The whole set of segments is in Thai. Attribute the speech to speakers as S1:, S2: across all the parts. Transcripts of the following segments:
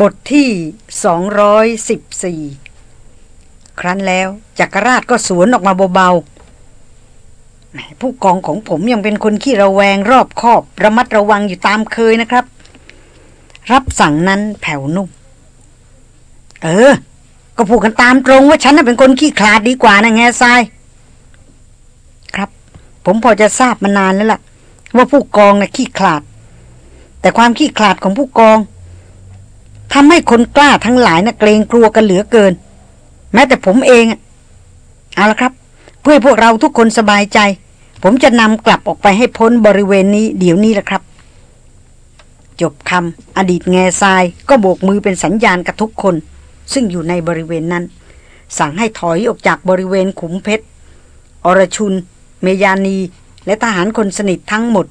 S1: บทที่ 214 ครั้นแล้วจักรราชก็สวนออกมาเบาๆ ผู้กองของผมยังเป็นคนขี้ระแวงรอบคอบระมัดระวังอยู่ตามเคยนะครับ รับสั่งนั้นแผ่วนุ่ม เออ ก็พูดกันตามตรงว่าฉันน่ะเป็นคนขี้ขลาดดีกว่านะแง่ทราย ครับ ผมพอจะทราบมานานแล้วล่ะ ว่าผู้กองน่ะขี้ขลาด แต่ความขี้ขลาดของผู้กอง ทำให้คนกล้าทั้งหลายนะ่ะเกรงกลัวกันเหลือเกิน แม้แต่ผมเองเอาละครับ เพื่อพวกเราทุกคนสบายใจ ผมจะนำกลับออกไปให้พ้นบริเวณนี้เดี๋ยวนี้แหละครับ จบคำอดีตแง่ทรายก็โบกมือเป็นสัญญาณกับทุกคน ซึ่งอยู่ในบริเวณนั้น สั่งให้ถอยออกจากบริเวณขุมเพชรอรชุน เมยานี และทหารคนสนิททั้งหมด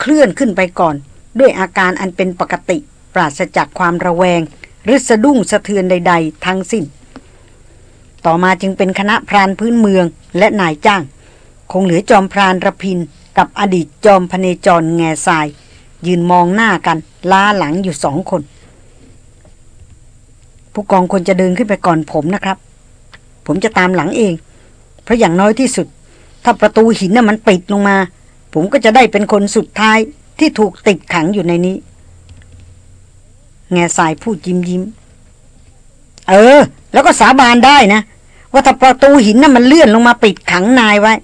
S1: เคลื่อนขึ้นไปก่อน ด้วยอาการอันเป็นปกติ ปราศจากความระแวง หรือสะดุ้งสะเทือนใด ๆ ทั้งสิ้น ต่อมาจึงเป็นคณะพรานพื้นเมืองและนายจ้าง คงเหลือจอมพรานระพิน กับอดีตจอมพเนจรแง่ทราย ยืนมองหน้ากัน ล้าหลังอยู่สองคน ผู้กองควรจะเดินขึ้นไปก่อนผมนะครับ ผมจะตามหลังเอง เพราะอย่างน้อยที่สุด ถ้าประตูหินน่ะมันปิดลงมา ผมก็จะได้เป็นคนสุดท้ายที่ถูกติดขังอยู่ในนี้ แง่สายพูดยิ้มยิ้ม เออ แล้วก็สาบานได้นะ ว่าถ้าประตูหินน่ะมันเลื่อนลงมาปิดขังนายไว้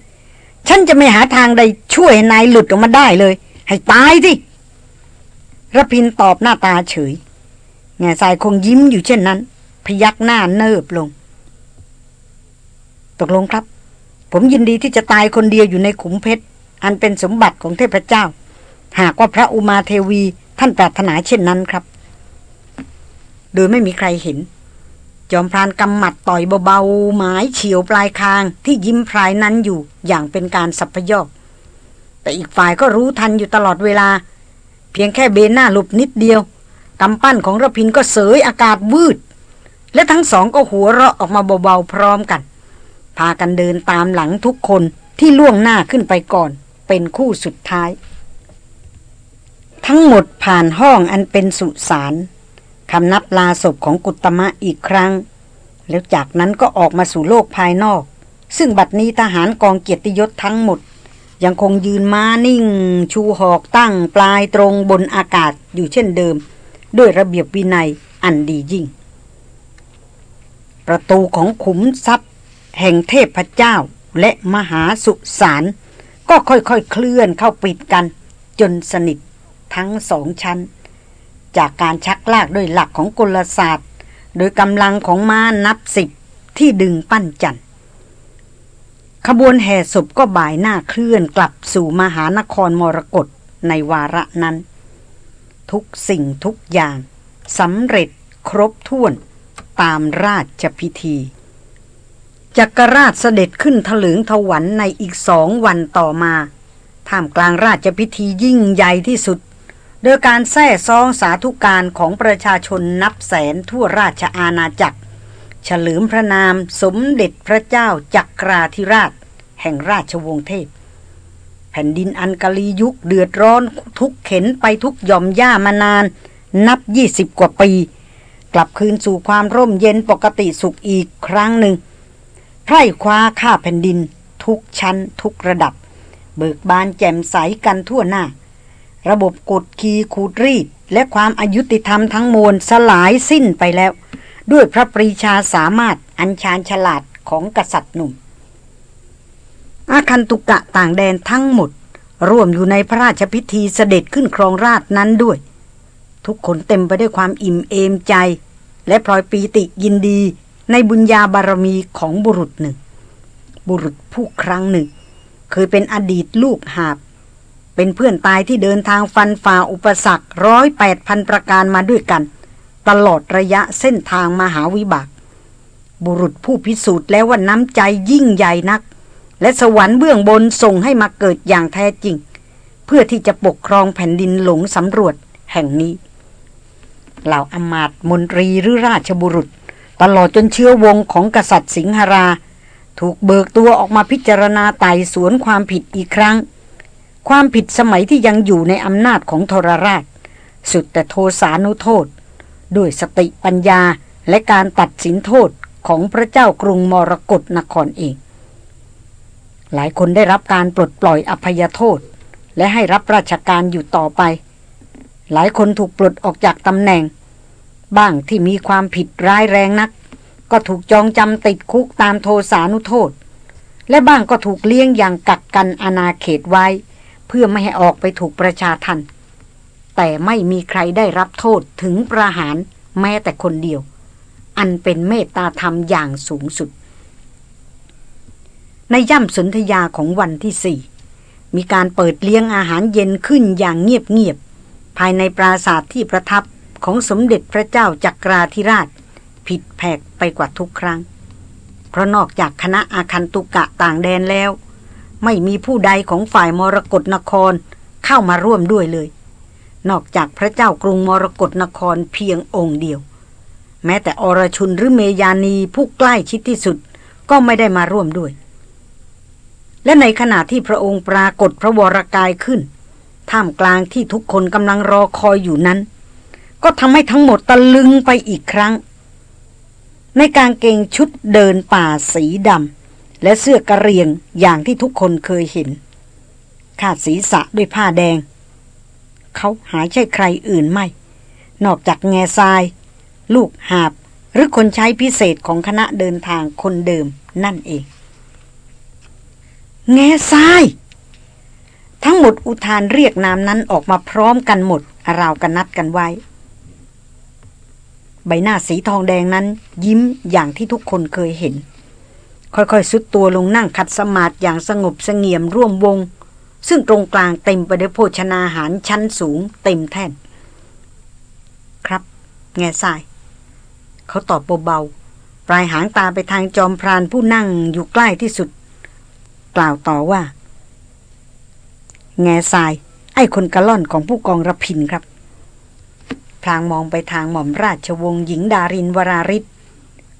S1: ฉันจะไม่หาทางใดช่วยนายหลุดออกมาได้เลย ให้ตายสิระพินตอบหน้าตาเฉย แง่สายคงยิ้มอยู่เช่นนั้น พยักหน้าเนิบลง ตกลงครับ ผมยินดีที่จะตายคนเดียวอยู่ในขุมเพชร อันเป็นสมบัติของเทพเจ้า หากว่าพระอุมาเทวีท่านปรารถนาเช่นนั้นครับ โดยไม่มีใครเห็น จอมพรานกำหมัดต่อยเบาๆหมายเฉียวปลายคางที่ยิ้มพรายนั้นอยู่อย่างเป็นการสัพยอกแต่อีกฝ่ายก็รู้ทันอยู่ตลอดเวลา เพียงแค่เบนหน้าหลบนิดเดียวกำปั้นของระพินก็เสยอากาศวืด และทั้งสองก็หัวเราะออกมาเบาๆพร้อมกัน พากันเดินตามหลังทุกคนที่ล่วงหน้าขึ้นไปก่อน เป็นคู่สุดท้าย ทั้งหมดผ่านห้องอันเป็นสุสาน คำนับลาศพของกุตมะอีกครั้ง แล้วจากนั้นก็ออกมาสู่โลกภายนอก ซึ่งบัดนี้ทหารกองเกียรติยศทั้งหมด ยังคงยืนม้านิ่ง ชูหอกตั้งปลายตรงบนอากาศอยู่เช่นเดิม ด้วยระเบียบวินัยอันดียิ่ง ประตูของขุมทรัพย์ แห่งเทพเจ้าและมหาสุสานก็ค่อยๆเคลื่อนเข้าปิดกัน จนสนิททั้งสองชั้น จากการชักลากด้วยหลักของกลศาสตร์ โดยกำลังของม้านับสิบที่ดึงปั้นจันท์ขบวนแห่ศพก็บ่ายหน้าเคลื่อนกลับสู่มหานครมรกตในวาระนั้น ทุกสิ่งทุกอย่างสำเร็จครบถ้วนตามราชพิธี จักรราชเสด็จขึ้นถลึงถวันในอีกสองวันต่อมา ท่ามกลางราชพิธียิ่งใหญ่ที่สุด โดยการแท้ซองสาธุการของประชาชนนับแสนทั่วราชอาณาจักร เฉลิมพระนามสมเด็จพระเจ้าจักราธิราช แห่งราชวงศ์เทพ แผ่นดินอันกลียุคเดือดร้อนทุกเข็นไปทุกย่อมย่ามานาน นับยี่สิบกว่าปี กลับคืนสู่ความร่มเย็นปกติสุขอีกครั้งหนึ่งไพร่คว้าข้าแผ่นดิน ทุกชั้นทุกระดับ เบิกบานแจ่มใสกันทั่วหน้า ระบบกดขี่ขูดรีด และความอายุติธรรมทั้งมวลสลายสิ้นไปแล้ว ด้วยพระปรีชาสามารถอัญชานฉลาดของกษัตริย์หนุ่ม อาคันตุกะต่างแดนทั้งหมด ร่วมอยู่ในพระราชพิธีเสด็จขึ้นครองราชนั้นด้วย ทุกคนเต็มไปด้วยความอิ่มเอมใจ และพลอยปีติยินดีในบุญญาบารมีของบุรุษหนึ่ง บุรุษผู้ครั้งหนึ่ง เคยเป็นอดีตลูกหาบ เป็นเพื่อนตายที่เดินทางฟันฝ่าอุปสรรคร้อยแปดพันประการมาด้วยกัน ตลอดระยะเส้นทางมหาวิบาก บุรุษผู้พิสูจน์แล้วว่าน้ำใจยิ่งใหญ่นัก และสวรรค์เบื้องบนส่งให้มาเกิดอย่างแท้จริง เพื่อที่จะปกครองแผ่นดินหลงสำรวจแห่งนี้เหล่าอมาตมนตรีหรือราชบุรุษ ตลอดจนเชื้อวงของกษัตริย์สิงหรา ถูกเบิกตัวออกมาพิจารณาไต่สวนความผิดอีกครั้ง ความผิดสมัยที่ยังอยู่ในอำนาจของทรราช สุดแต่โทสานุโทษ ด้วยสติปัญญาและการตัดสินโทษของพระเจ้ากรุงมรกรนครเอง หลายคนได้รับการปลดปล่อยอภัยโทษ และให้รับราชการอยู่ต่อไป หลายคนถูกปลดออกจากตำแหน่ง บ้างที่มีความผิดร้ายแรงนัก ก็ถูกจองจำติดคุกตามโทสานุโทษ และบ้างก็ถูกเลี้ยงอย่างกักกันอาณาเขตไว้ เพื่อไม่ให้ออกไปถูกประชาทัน แต่ไม่มีใครได้รับโทษถึงประหารแม้แต่คนเดียว อันเป็นเมตตาธรรมอย่างสูงสุด ในย่ำสนธยาของวันที่สี่มีการเปิดเลี้ยงอาหารเย็นขึ้นอย่างเงียบๆ ภายในปราสาทที่ประทับของสมเด็จพระเจ้าจักราธิราช ผิดแผกไปกว่าทุกครั้ง เพราะนอกจากคณะอาคันตุกะต่างแดนแล้ว ไม่มีผู้ใดของฝ่ายมรกรนครเข้ามาร่วมด้วยเลย นอกจากพระเจ้ากรุงมรกรนครเพียงองค์เดียว แม้แต่อรชุนหรือเมยานีผู้ใกล้ชิดที่สุดก็ไม่ได้มาร่วมด้วย และในขณะที่พระองค์ปรากฏพระวรากายขึ้น ท่ามกลางที่ทุกคนกำลังรอคอยอยู่นั้น ก็ทำให้ทั้งหมดตะลึงไปอีกครั้ง ในการเกงชุดเดินป่าสีดำ และเสื้อกระเรียงอย่างที่ทุกคนเคยเห็นคาดศีรษะด้วยผ้าแดง เขาหาใช่ใครอื่นไม่ นอกจากแง่ทราย ลูกหาบ หรือคนใช้พิเศษของคณะเดินทางคนเดิมนั่นเอง แง่ทราย ทั้งหมดอุทานเรียกนามนั้นออกมาพร้อมกันหมดราวกันนัดกันไว้ ใบหน้าสีทองแดงนั้นยิ้มอย่างที่ทุกคนเคยเห็น ค่อยๆสุดตัวลงนั่งขัดสมาธิอย่างสงบสงเงียมร่วมวง ซึ่งตรงกลางเต็มไปด้วยโภชนาหารชั้นสูงเต็มแท่น ครับ แง่ทราย เขาตอบเบาๆปลายหางตาไปทางจอมพรานผู้นั่งอยู่ใกล้ที่สุด กล่าวต่อว่า แง่ทราย ไอ้คนกระล่อนของผู้กองระพินครับพลางมองไปทางหม่อมราชวงศ์หญิงดารินวราริศ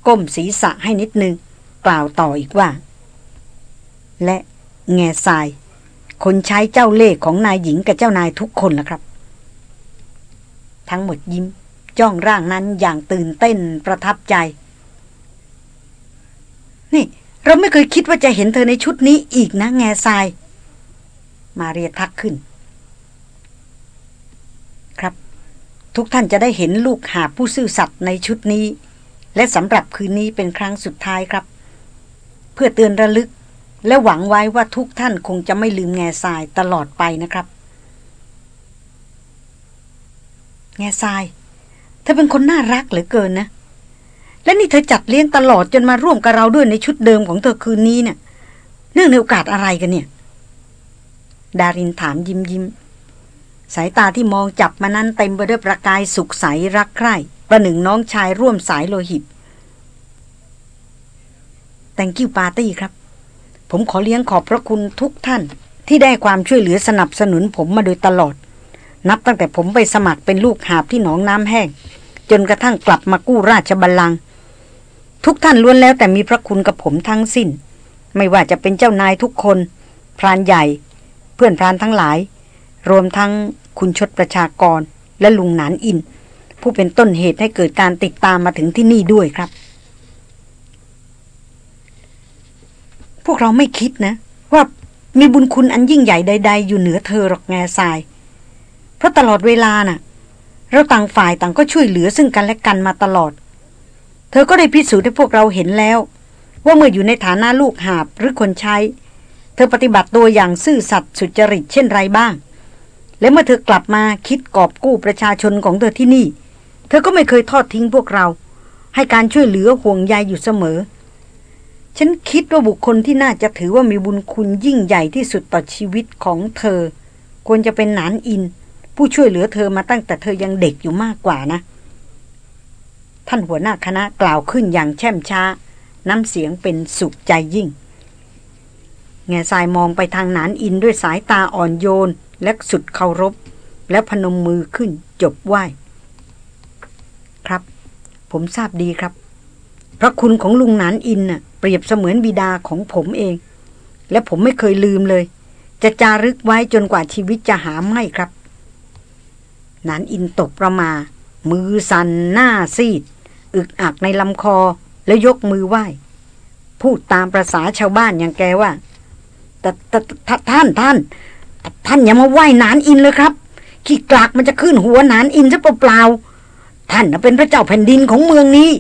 S1: ก้มศีรษะให้นิดนึง ล่าวต่ออีกว่า และแง่ทราย คนใช้เจ้าเล่ห์ของนายหญิงกับเจ้านายทุกคนละครับ ทั้งหมดยิ้ม จ้องร่างนั้นอย่างตื่นเต้นประทับใจ นี่ เราไม่เคยคิดว่าจะเห็นเธอในชุดนี้อีกนะแง่ทราย มาเรียทักขึ้น ครับ ทุกท่านจะได้เห็นลูกหาผู้ซื่อสัตย์ในชุดนี้และสำหรับคืนนี้เป็นครั้งสุดท้ายครับ พื่อเตือนระลึก และหวังไว้ว่าทุกท่านคงจะไม่ลืมแง่ทรายตลอดไปนะครับ แง่ทรายเธอเป็นคนน่ารักเหลือเกินนะ และนี่เธอจัดเลี้ยงตลอดจนมาร่วมกับเราด้วยในชุดเดิมของเธอคืนนี้เนะี่ยเนื่องในโอกาสอะไรกันเนี่ย ดารินถามยิ้มยิ้มสายตาที่มองจับมานั้นเต็มไปด้วยประกายสุขใสรักใคร่ ประหนึ่งน้องชายร่วมสายโลหิต ตงกิ้วปาร์ตี้ครับ ผมขอเลี้ยงขอบพระคุณทุกท่าน ที่ได้ความช่วยเหลือสนับสนุนผมมาโดยตลอด นับตั้งแต่ผมไปสมัครเป็นลูกหาบที่หนองน้ำแห้ง จนกระทั่งกลับมากู้ราชบัลลังก์ทุกท่านล้วนแล้วแต่มีพระคุณกับผมทั้งสิ้น ไม่ว่าจะเป็นเจ้านายทุกคน พรานใหญ่ เพื่อนพรานทั้งหลาย รวมทั้งคุณชดประชากรและลุงหนานอิน ผู้เป็นต้นเหตุให้เกิดการติดตามมาถึงที่นี่ด้วยครับ พวกเราไม่คิดนะ ว่ามีบุญคุณอันยิ่งใหญ่ใด ๆ อยู่เหนือเธอหรอกแง่ทราย เพราะตลอดเวลาน่ะ เราต่างฝ่ายต่างก็ช่วยเหลือซึ่งกันและกันมาตลอด เธอก็ได้พิสูจน์ให้พวกเราเห็นแล้ว ว่าเมื่ออยู่ในฐานะลูกหาบหรือคนใช้ เธอปฏิบัติตัวอย่างซื่อสัตย์สุจริตเช่นไรบ้าง และเมื่อเธอกลับมาคิดกอบกู้ประชาชนของเธอที่นี่ เธอก็ไม่เคยทอดทิ้งพวกเรา ให้การช่วยเหลือห่วงใยอยู่เสมอ ฉันคิดว่าบุคคลที่น่าจะถือว่ามีบุญคุณยิ่งใหญ่ที่สุดต่อชีวิตของเธอ ควรจะเป็นนานอิน ผู้ช่วยเหลือเธอมาตั้งแต่เธอยังเด็กอยู่มากกว่านะ ท่านหัวหน้าคณะกล่าวขึ้นอย่างแช่มช้า น้ำเสียงเป็นสุขใจยิ่ง แง่ทรายมองไปทางนานอินด้วยสายตาอ่อนโยนและสุดเคารพ แล้วพนมมือขึ้นจบไหวครับ ผมทราบดีครับ พระคุณของลุงนานอินน่ะ เปรียบเสมือนบิดาของผมเอง และผมไม่เคยลืมเลย จะจารึกไว้จนกว่าชีวิตจะหาไม่ครับนานอินตกประมา มือสั่นหน้าซีด อึกอักในลำคอแล้วยกมือไหว้ พูดตามประษาชาวบ้านอย่างแกว่าแต่แต่ท่านท่าน ท่านอย่ามาไหว้นานอินเลยครับ ขี้กลากมันจะขึ้นหัวนานอินซะเปล่าๆท่านเป็นพระเจ้าแผ่นดินของเมืองนี้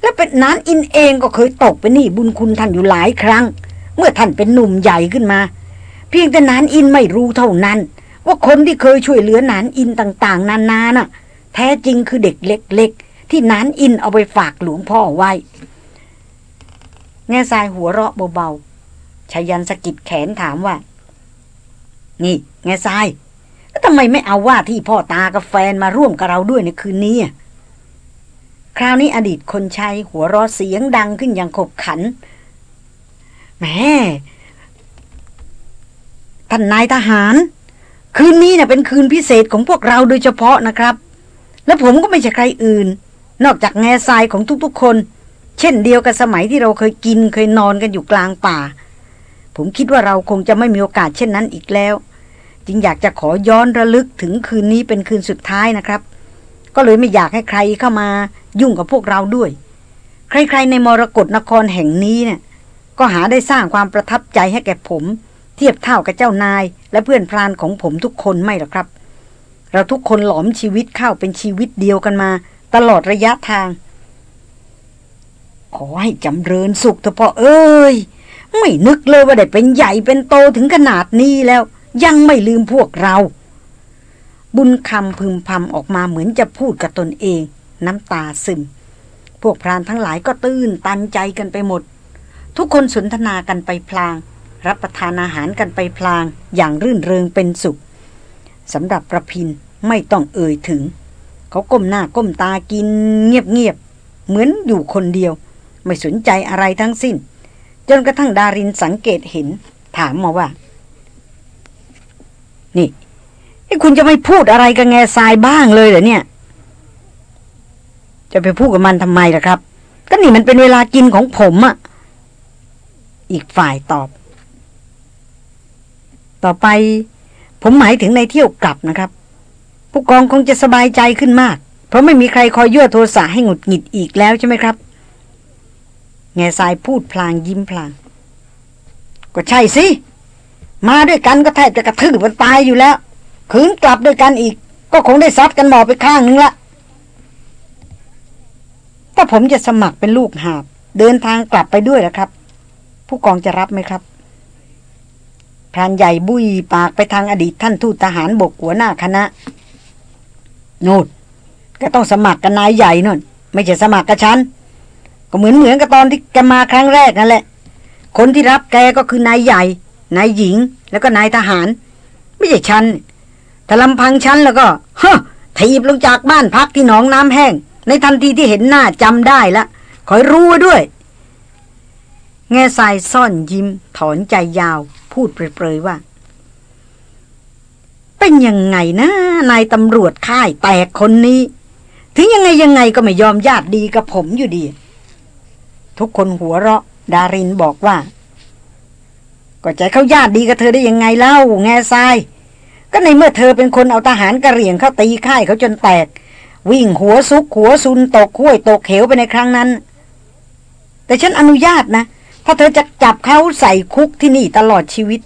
S1: และเป็นนานอินเองก็เคยตกไปนี่บุญคุณท่านอยู่หลายครั้ง เมื่อท่านเป็นหนุ่มใหญ่ขึ้นมา เพียงแต่นานอินไม่รู้เท่านั้น ว่าคนที่เคยช่วยเหลือนานอินต่างๆ นานาน่ะ แท้จริงคือเด็กเล็ก ๆ ที่นานอินเอาไปฝากหลวงพ่อไว้แง่ทรายหัวเราะเบาๆชายันสกิดแขนถามว่า นี่ แง่ทรายทำไมไม่เอาว่าที่พ่อตากับแฟนมาร่วมกับเราด้วยในคืนนี้ คราวนี้อดีตคนใช้หัวรอเสียงดังขึ้นอย่างขบขันแม่ท่านนายทหาร คืนนี้เนะ่ยเป็นคืนพิเศษของพวกเราโดยเฉพาะนะครับ และผมก็ไม่ใช่ใครอื่น นอกจากแง่ทรายของทุกๆคน เช่นเดียวกับสมัยที่เราเคยกินเคยนอนกันอยู่กลางป่า ผมคิดว่าเราคงจะไม่มีโอกาสเช่นนั้นอีกแล้ว จึงอยากจะขอย้อนระลึกถึงคืนนี้เป็นคืนสุดท้ายนะครับ ก็เลยไม่อยากให้ใครเข้ามา ยุ่งกับพวกเราด้วย ใครๆในมรกรนครแห่งนี้เนี่ยก็หาได้สร้างความประทับใจให้แก่ผม เทียบเท่ากับเจ้านาย และเพื่อนพรานของผมทุกคนไม่หรอกครับ เราทุกคนหลอมชีวิตเข้าเป็นชีวิตเดียวกันมา ตลอดระยะทาง ขอให้จำเริญสุขเถอะพ่อเอ้ย ไม่นึกเลยว่าได้เป็นใหญ่เป็นโตถึงขนาดนี้แล้ว ยังไม่ลืมพวกเรา บุญคำพึมพำออกมาเหมือนจะพูดกับตนเอง น้ำตาซึม พวกพรานทั้งหลายก็ตื้นตันใจกันไปหมด ทุกคนสนทนากันไปพลาง รับประทานอาหารกันไปพลาง อย่างรื่นเริงเป็นสุขสำหรับประพินไม่ต้องเอ่ยถึง เขาก้มหน้าก้มตากินเงียบๆเหมือนอยู่คนเดียว ไม่สนใจอะไรทั้งสิ้น จนกระทั่งดารินสังเกตเห็น ถามมาว่า นี่คุณจะไม่พูดอะไรกับแง่ทรายบ้างเลยเหรอเนี่ย จะไปพูดกับมันทำไมล่ะครับ ก็นี่มันเป็นเวลากินของผมอะอีกฝ่ายตอบ ต่อไป ผมหมายถึงในเที่ยวกลับนะครับ ผู้กองคงจะสบายใจขึ้นมาก เพราะไม่มีใครคอยยั่วโทรสะให้หงุดหงิดอีกแล้วใช่ไหมครับ แง่ทรายพูดพลางยิ้มพลาง ก็ใช่สิ มาด้วยกันก็แทบจะกระทืบมันตายอยู่แล้วขืนกลับด้วยกันอีก ก็คงได้ซัดกันหมอไปข้างนึงละ ถ้าผมจะสมัครเป็นลูกหาบ เดินทางกลับไปด้วยนะครับ ผู้กองจะรับไหมครับพรานใหญ่บุยปากไปทางอดีตท่านทูตทหารบกหัวหน้าคณะ โนดก็ต้องสมัครกับนายใหญ่นนไม่ใช่สมัครกับฉัน ก็เหมือนเหมือนกับตอนที่แกมาครั้งแรกนั่นแหละ คนที่รับแกก็คือนายใหญ่ นายหญิง แล้วก็นายทหาร ไม่ใช่ฉันถ้าลำพังฉันแล้วก็ฮะถีบลงจากบ้านพักที่หนองน้ำแห้ง ในทันทีที่เห็นหน้าจำได้ละคอยรู้ด้วย แง่ทรายซ่อนยิ้ม ถอนใจยาว พูดเปรยๆว่า เป็นยังไงนะนายตำรวจค่ายแตกคนนี้ ถึงยังไงยังไงก็ไม่ยอมญาติดีกับผมอยู่ดี ทุกคนหัวเราะ ดารินบอกว่า ก็ใจเขาญาติดีกับเธอได้ยังไงเล่า แง่ทราย ก็ในเมื่อเธอเป็นคนเอาทหารกระเหรี่ยงเข้าตีค่ายเขาจนแตก วิ่งหัวซุกหัวซุนตกห้วยตกเหวไปในครั้งนั้น แต่ฉันอนุญาตนะ ถ้าเธอจะจับเขาใส่คุกที่นี่ตลอดชีวิต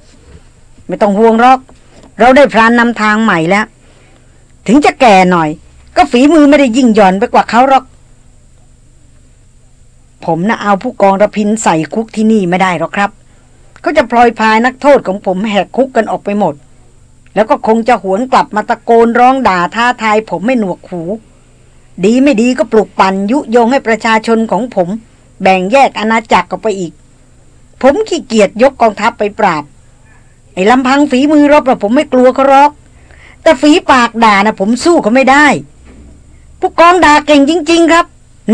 S1: ไม่ต้องห่วงหรอก เราได้พรานนำทางใหม่แล้ว ถึงจะแก่หน่อย ก็ฝีมือไม่ได้ยิ่งหย่อนไปกว่าเขาหรอก ผมนะเอาผู้กองระพินใส่คุกที่นี่ไม่ได้หรอกครับ ก็จะพลอยพายนักโทษของผมแหกคุกกันออกไปหมด แล้วก็คงจะหวนกลับมาตะโกนร้องด่าท้าทายผมไม่หนวกหู ดีไม่ดีก็ปลุกปั่นยุยงให้ประชาชนของผม แบ่งแยกอาณาจักรออกไปอีก ผมขี้เกียจยกกองทัพไปปราบ ไอ้ลำพังฝีมือรบนะผมไม่กลัวเขาหรอก แต่ฝีปากด่านะผมสู้เขาไม่ได้ ผู้กองด่าเก่งจริง ๆ ครับ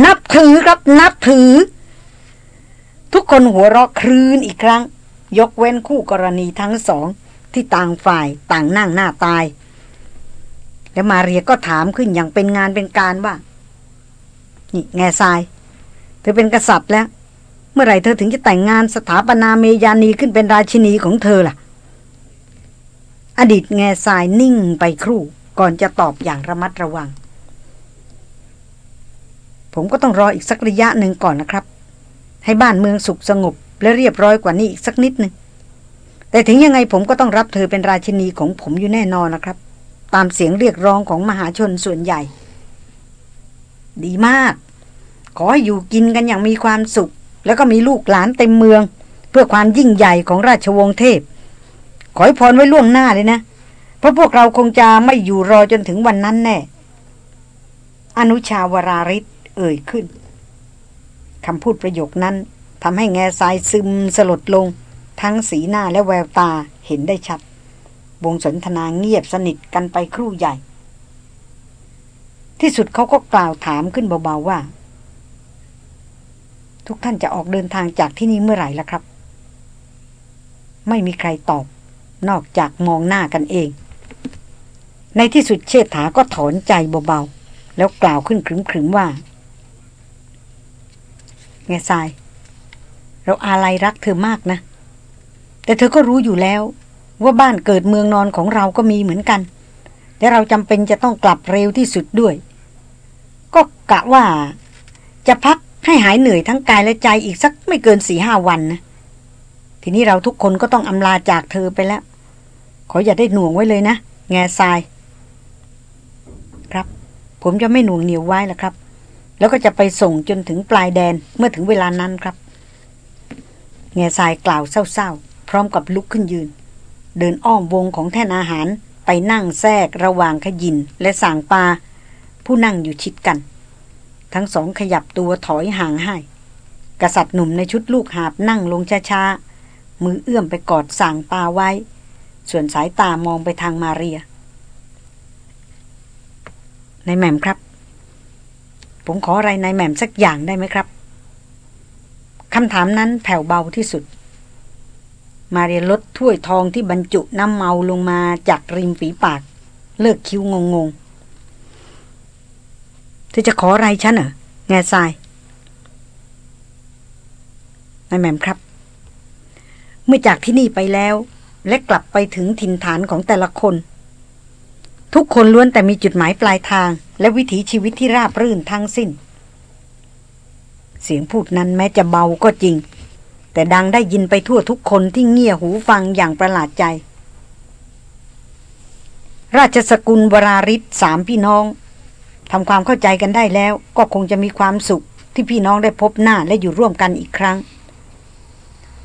S1: นับถือครับนับถือ ทุกคนหัวเราะครืนอีกครั้ง ยกเว้นคู่กรณีทั้งสอง ที่ต่างฝ่ายต่างนั่งหน้าตาย แล้วมาเรียก็ถามขึ้นอย่างเป็นงานเป็นการว่า นี่แง่ทราย เธอเป็นกษัตริย์แล้ว เมื่อไหร่เธอถึงจะแต่งงานสถาปนาเมยานีขึ้นเป็นราชินีของเธอล่ะ อดีตแง่ทรายนิ่งไปครู่ก่อนจะตอบอย่างระมัดระวัง ผมก็ต้องรออีกสักระยะหนึ่งก่อนนะครับ ให้บ้านเมืองสุขสงบและเรียบร้อยกว่านี้อีกสักนิดหนึ่ง แต่ถึงยังไงผมก็ต้องรับเธอเป็นราชินีของผมอยู่แน่นอนนะครับ ตามเสียงเรียกร้องของมหาชนส่วนใหญ่ ดีมาก ขอให้อยู่กินกันอย่างมีความสุข แล้วก็มีลูกหลานเต็มเมือง เพื่อความยิ่งใหญ่ของราชวงศ์เทพ ขอให้พรไว้ล่วงหน้าเลยนะ เพราะพวกเราคงจะไม่อยู่รอจนถึงวันนั้นแน่ อนุชาวราริศเอ่ยขึ้นคำพูดประโยคนั้นทำให้แง่ทรายซึมสลดลง ทั้งสีหน้าและแววตาเห็นได้ชัด วงสนทนาเงียบสนิทกันไปครู่ใหญ่ ที่สุดเขาก็กล่าวถามขึ้นเบาๆว่า ทุกท่านจะออกเดินทางจากที่นี่เมื่อไหร่ล่ะครับ ไม่มีใครตอบ นอกจากมองหน้ากันเอง ในที่สุดเชษฐาก็ถอนใจเบาๆ แล้วกล่าวขึ้นขรึมๆว่าแง่ทราย เราอาลัยรักเธอมากนะ แต่เธอก็รู้อยู่แล้วว่าบ้านเกิดเมืองนอนของเราก็มีเหมือนกัน และเราจำเป็นจะต้องกลับเร็วที่สุดด้วย ก็กะว่า จะพักให้หายเหนื่อยทั้งกายและใจอีกสักไม่เกินสี่ห้าวันนะ ทีนี้เราทุกคนก็ต้องอำลาจากเธอไปแล้ว ขออย่าได้หน่วงไว้เลยนะ แง่ทราย ครับ ผมจะไม่หน่วงเหนียวไว้แล้วครับ แล้วก็จะไปส่งจนถึงปลายแดนเมื่อถึงเวลานั้นครับเงาทรายกล่าวเศร้าๆ พร้อมกับลุกขึ้นยืน เดินอ้อมวงของแท่นอาหารไปนั่งแทรกระหว่างขยินและสางปา ผู้นั่งอยู่ชิดกัน ทั้งสองขยับตัวถอยห่างให้ กษัตริย์หนุ่มในชุดลูกหาบนั่งลงช้าๆ มือเอื้อมไปกอดสางปาไว้ ส่วนสายตามองไปทางมาเรียในแหม่มครับ ผมขออะไรนายแหม่มสักอย่างได้ไหมครับคำถามนั้นแผ่วเบาที่สุด มาเรียนลดถ้วยทองที่บรรจุน้ำเมาลงมาจากริมฝีปาก เลิกคิ้วงงงเธอจะขออะไรฉันเหรอแง่ทรายนายแหม่มครับ เมื่อจากที่นี่ไปแล้ว และกลับไปถึงถิ่นฐานของแต่ละคน ทุกคนล้วนแต่มีจุดหมายปลายทาง และวิถีชีวิตที่ราบรื่นทั้งสิ้น เสียงพูดนั้นแม้จะเบาก็จริง แต่ดังได้ยินไปทั่วทุกคนที่เงี่ยหูฟังอย่างประหลาดใจ ราชสกุลวราริศสามพี่น้องทำความเข้าใจกันได้แล้ว ก็คงจะมีความสุขที่พี่น้องได้พบหน้าและอยู่ร่วมกันอีกครั้ง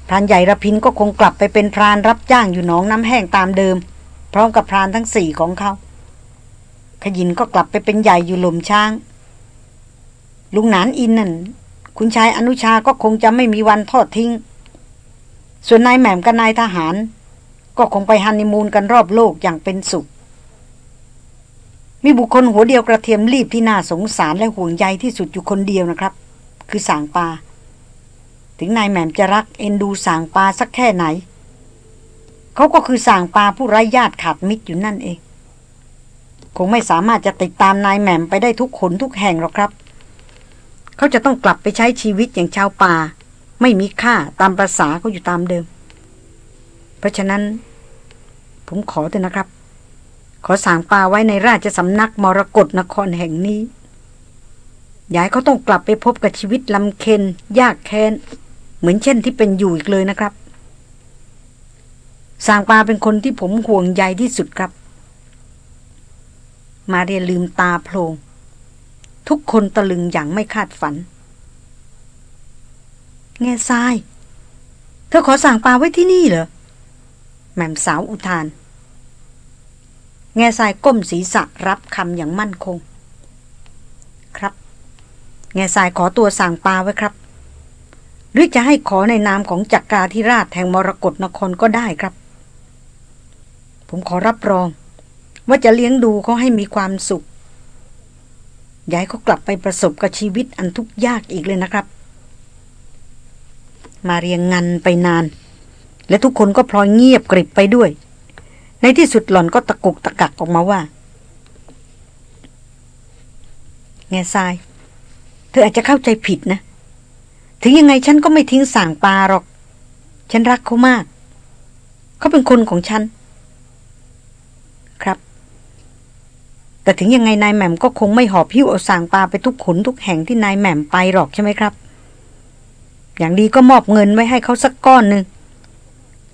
S1: พรานใหญ่ระพินก็คงกลับไปเป็นพรานรับจ้างอยู่หนองน้ำแห้งตามเดิม พร้อมกับพรานทั้งสี่ของเขาขยินก็กลับไปเป็นใหญ่อยู่หล่มช้าง ลุงหนานอินนั่น คุณชายอนุชาก็คงจะไม่มีวันทอดทิ้ง ส่วนนายแหม่มกับนายทหาร ก็คงไปฮันนีมูนกันรอบโลกอย่างเป็นสุข มีบุคคลหัวเดียวกระเทียมรีบที่น่าสงสารและห่วงใยที่สุดอยู่คนเดียวนะครับ คือสางปา ถึงนายแหม่มจะรักเอ็นดูสางปาสักแค่ไหน เขาก็คือสางปาผู้ไร้ญาติขาดมิตรอยู่นั่นเอง คงไม่สามารถจะติดตามนายแหม่มไปได้ทุกขนทุกแห่งหรอกครับ เขาจะต้องกลับไปใช้ชีวิตอย่างชาวป่า ไม่มีค่าตามประษาเขาอยู่ตามเดิม เพราะฉะนั้น ผมขอเถอะนะครับ ขอสั่งปาไว้ในราชสำนักมรกรนครแห่งนี้ยายเขาต้องกลับไปพบกับชีวิตลำเค็นยากแค้น เหมือนเช่นที่เป็นอยู่อีกเลยนะครับสางปาเป็นคนที่ผมห่วงใยที่สุดครับ มาเรียนลืมตาโพลง ทุกคนตะลึงอย่างไม่คาดฝัน แง่ทราย เธอขอสั่งปลาไว้ที่นี่เหรอ แม่มสาวอุทาน แง่ทรายก้มศีรษะรับคำอย่างมั่นคง ครับ แง่ทรายขอตัวสั่งปลาไว้ครับ หรือจะให้ขอในนามของจักราธิราชแห่งมรกรนครก็ได้ครับ ผมขอรับรอง ว่าจะเลี้ยงดูเขาให้มีความสุข ย้ายเขากลับไปประสบกับชีวิตอันทุกข์ยากอีกเลยนะครับ มาเรียงงันไปนาน และทุกคนก็พลอยเงียบกริบไปด้วย ในที่สุดหล่อนก็ตะกุกตะกักออกมาว่า แง่ทราย เธออาจจะเข้าใจผิดนะ ถึงยังไงฉันก็ไม่ทิ้งสั่งปลาหรอก ฉันรักเขามาก เขาเป็นคนของฉัน แต่ถึงยังไงนายแหม่มก็คงไม่หอบพิ้วเอาสางปลาไปทุกขนทุกแห่งที่นายแหม่มไปหรอกใช่ไหมครับ อย่างดีก็มอบเงินไว้ให้เขาสักก้อนหนึ่ง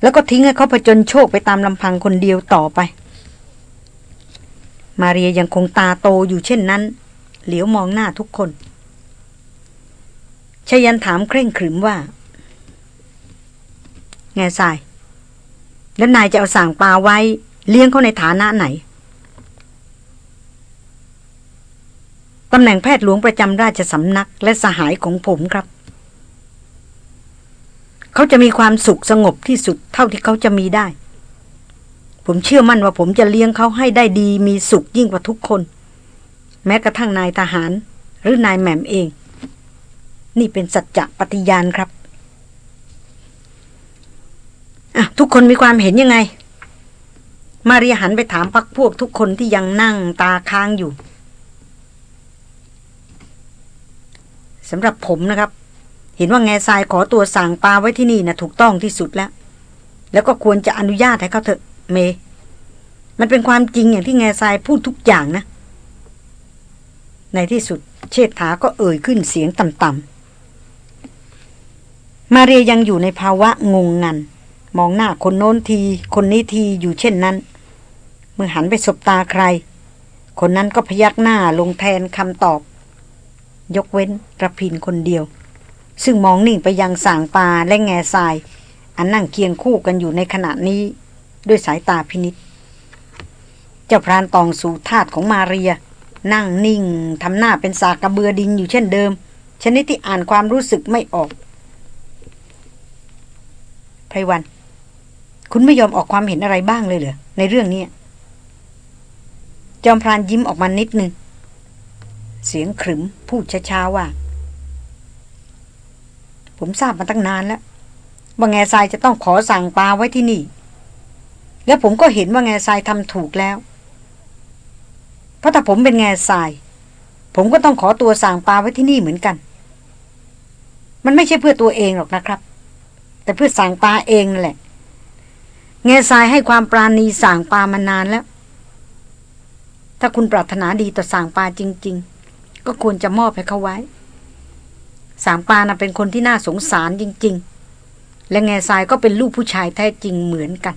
S1: แล้วก็ทิ้งให้เขาผจญโชคไปตามลำพังคนเดียวต่อไป มาเรียยังคงตาโตอยู่เช่นนั้น เหลียวมองหน้าทุกคนชยันถามเคร่งขรึมว่า แง่ทราย แล้วนายจะเอาสั่งปลาไว้ เลี้ยงเขาในฐานะไหน ตำแหน่งแพทย์หลวงประจำราชสำนักและสหายของผมครับ เขาจะมีความสุขสงบที่สุดเท่าที่เขาจะมีได้ ผมเชื่อมั่นว่าผมจะเลี้ยงเขาให้ได้ดีมีสุขยิ่งกว่าทุกคน แม้กระทั่งนายทหาร หรือนายแหม่มเอง นี่เป็นสัจจะปฏิญาณครับทุกคนมีความเห็นยังไง มาเรียหันไปถามพักพวกทุกคนที่ยังนั่งตาค้างอยู่ สำหรับผมนะครับ เห็นว่าแง่ทรายขอตัวสั่งปลาไว้ที่นี่นะถูกต้องที่สุดแล้ว แล้วก็ควรจะอนุญาตให้เขาเถอะ เม มันเป็นความจริงอย่างที่แง่ทรายพูดทุกอย่างนะ ในที่สุดเชษฐาก็เอ่ยขึ้นเสียงต่ำๆมาเรียยังอยู่ในภาวะงงงัน มองหน้าคนโน้นที คนนี้ทีอยู่เช่นนั้น เมื่อหันไปสบตาใคร คนนั้นก็พยักหน้าลงแทนคำตอบ ยกเว้นระพินคนเดียว ซึ่งมองนิ่งไปยังสางปาและแง่ทราย อันนั่งเคียงคู่กันอยู่ในขณะนี้ ด้วยสายตาพินิษเจ้าพรานตองสู่ธาตุของมาเรีย นั่งนิ่งทำหน้าเป็นสากกระเบือดินอยู่เช่นเดิม ชนิดที่อ่านความรู้สึกไม่ออกไพรวัน คุณไม่ยอมออกความเห็นอะไรบ้างเลยเหรอในเรื่องนี้จอมพรานยิ้มออกมานิดนึง เสียงขรึมพูดช้าๆว่า ผมทราบมาตั้งนานแล้วว่าแง่ทรายจะต้องขอสั่งปลาไว้ที่นี่ แล้วผมก็เห็นว่าแง่ทรายทำถูกแล้ว เพราะถ้าผมเป็นแง่ทราย ผมก็ต้องขอตัวสั่งปลาไว้ที่นี่เหมือนกัน มันไม่ใช่เพื่อตัวเองหรอกนะครับ แต่เพื่อสั่งปลาเองนั่นแหละ แง่ทรายให้ความปราณีสั่งปลามานานแล้ว ถ้าคุณปรารถนาดีต่อสั่งปลาจริงๆ ก็ควรจะมอบให้เขาไว้ สามปานะเป็นคนที่น่าสงสารจริง ๆ และแง่ทรายก็เป็นลูกผู้ชายแท้จริงเหมือนกัน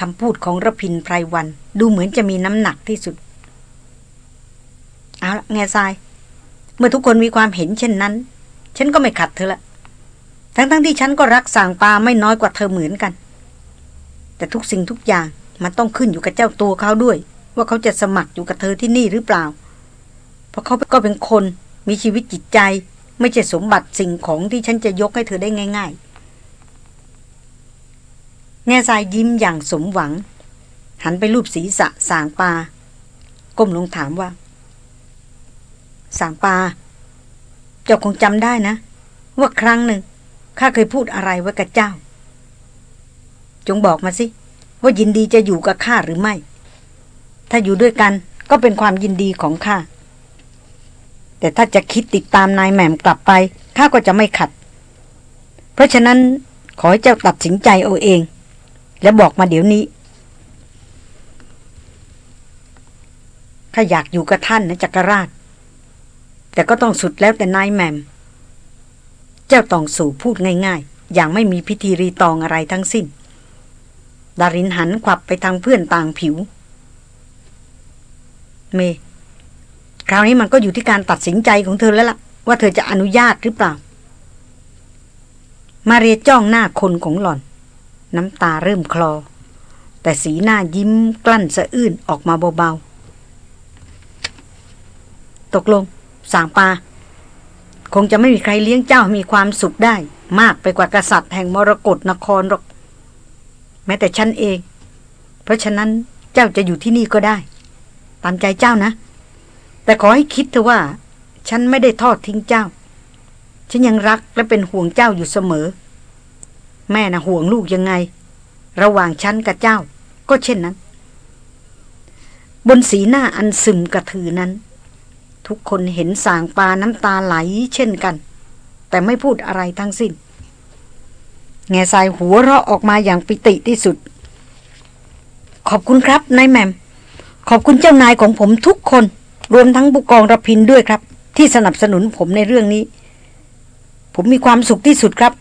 S1: คำพูดของระพินไพรวัน ดูเหมือนจะมีน้ำหนักที่สุด เอาละแง่ทราย เมื่อทุกคนมีความเห็นเช่นนั้น ฉันก็ไม่ขัดเธอละทั้งๆทที่ฉันก็รักสางปาไม่น้อยกว่าเธอเหมือนกัน แต่ทุกสิ่งทุกอย่างมันต้องขึ้นอยู่กับเจ้าตัวเขาด้วย ว่าเขาจะสมัครอยู่กับเธอที่นี่หรือเปล่า เพราะเขาก็เป็นคนมีชีวิตจิตใจ ไม่ใช่สมบัติสิ่งของที่ฉันจะยกให้เธอได้ง่าย ๆ แง่ทรายยิ้มอย่างสมหวัง หันไปรูปศีรษะสางปา ก้มลงถามว่า สางปา เจ้าคงจำได้นะ ว่าครั้งหนึ่งข้าเคยพูดอะไรไว้กับเจ้า จงบอกมาสิ ว่ายินดีจะอยู่กับข้าหรือไม่ ถ้าอยู่ด้วยกันก็เป็นความยินดีของข้า แต่ถ้าจะคิดติดตามนายแหม่มกลับไปข้าก็จะไม่ขัด เพราะฉะนั้นขอให้เจ้าตัดสินใจเอาเอง และบอกมาเดี๋ยวนี้ข้าอยากอยู่กับท่านนะจักรราช แต่ก็ต้องสุดแล้วแต่นายแหม่ม เจ้าตองสู่พูดง่ายๆ อย่างไม่มีพิธีรีตองอะไรทั้งสิ้น ดารินหันขวับไปทางเพื่อนต่างผิว เม คราวนี้มันก็อยู่ที่การตัดสินใจของเธอแล้วละ่ะ ว่าเธอจะอนุญาตหรือเปล่า มาเรียจ้องหน้าคนของหล่อน น้ำตาเริ่มคลอ แต่สีหน้ายิ้มกลั้นสะอื้นออกมาเบาๆ ตกลงสางปา คงจะไม่มีใครเลี้ยงเจ้ามีความสุขได้ มากไปกว่ากษัตริย์แห่งมรกรนครหรอก แม้แต่ฉันเอง เพราะฉะนั้นเจ้าจะอยู่ที่นี่ก็ได้ ตามใจเจ้านะ แต่ขอให้คิดเถอะว่า ฉันไม่ได้ทอดทิ้งเจ้า ฉันยังรักและเป็นห่วงเจ้าอยู่เสมอ แม่นะ่ะห่วงลูกยังไง ระหว่างฉันกับเจ้า ก็เช่นนั้น บนสีหน้าอันซึมกระถือนั้น ทุกคนเห็นสางปาน้ำตาไหลเช่นกัน แต่ไม่พูดอะไรทั้งสิ้นแง่ทรายหัวเราะออกมาอย่างปิติที่สุด ขอบคุณครับนายแมม ขอบคุณเจ้านายของผมทุกคน รวมทั้งบุกองรพินด้วยครับ ที่สนับสนุนผมในเรื่องนี้ ผมมีความสุขที่สุดครับ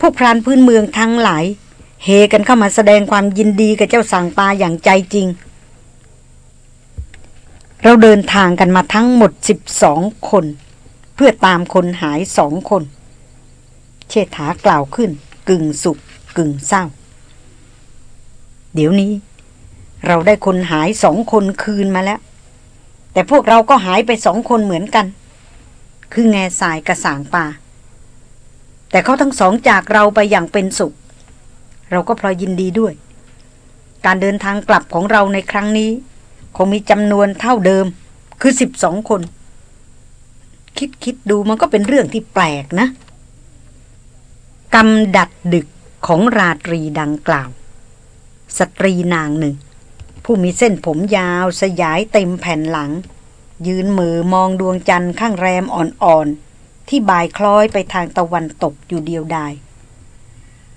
S1: พวกพรานพื้นเมืองทั้งหลาย เฮกันเข้ามาแสดงความยินดีกับเจ้าสั่งปลาอย่างใจจริง เราเดินทางกันมาทั้งหมดสิบสองคน เพื่อตามคนหายสองคน เชษฐากล่าวขึ้น กึ่งสุขกึ่งเศร้า เดี๋ยวนี้ เราได้คนหายสองคนคืนมาแล้ว แต่พวกเราก็หายไปสองคนเหมือนกัน คือแง่สายกระสางป่า แต่เขาทั้งสองจากเราไปอย่างเป็นสุข เราก็พลอยยินดีด้วย การเดินทางกลับของเราในครั้งนี้ คงมีจำนวนเท่าเดิม คือสิบสองคน คิดคิดดูมันก็เป็นเรื่องที่แปลกนะกำดัดดึกของราตรีดังกล่าว สตรีนางหนึ่ง ผู้มีเส้นผมยาวสยายเต็มแผ่นหลัง ยืนมือมองดวงจันทร์ข้างแรมอ่อนๆ ที่บ่ายคล้อยไปทางตะวันตกอยู่เดียวดาย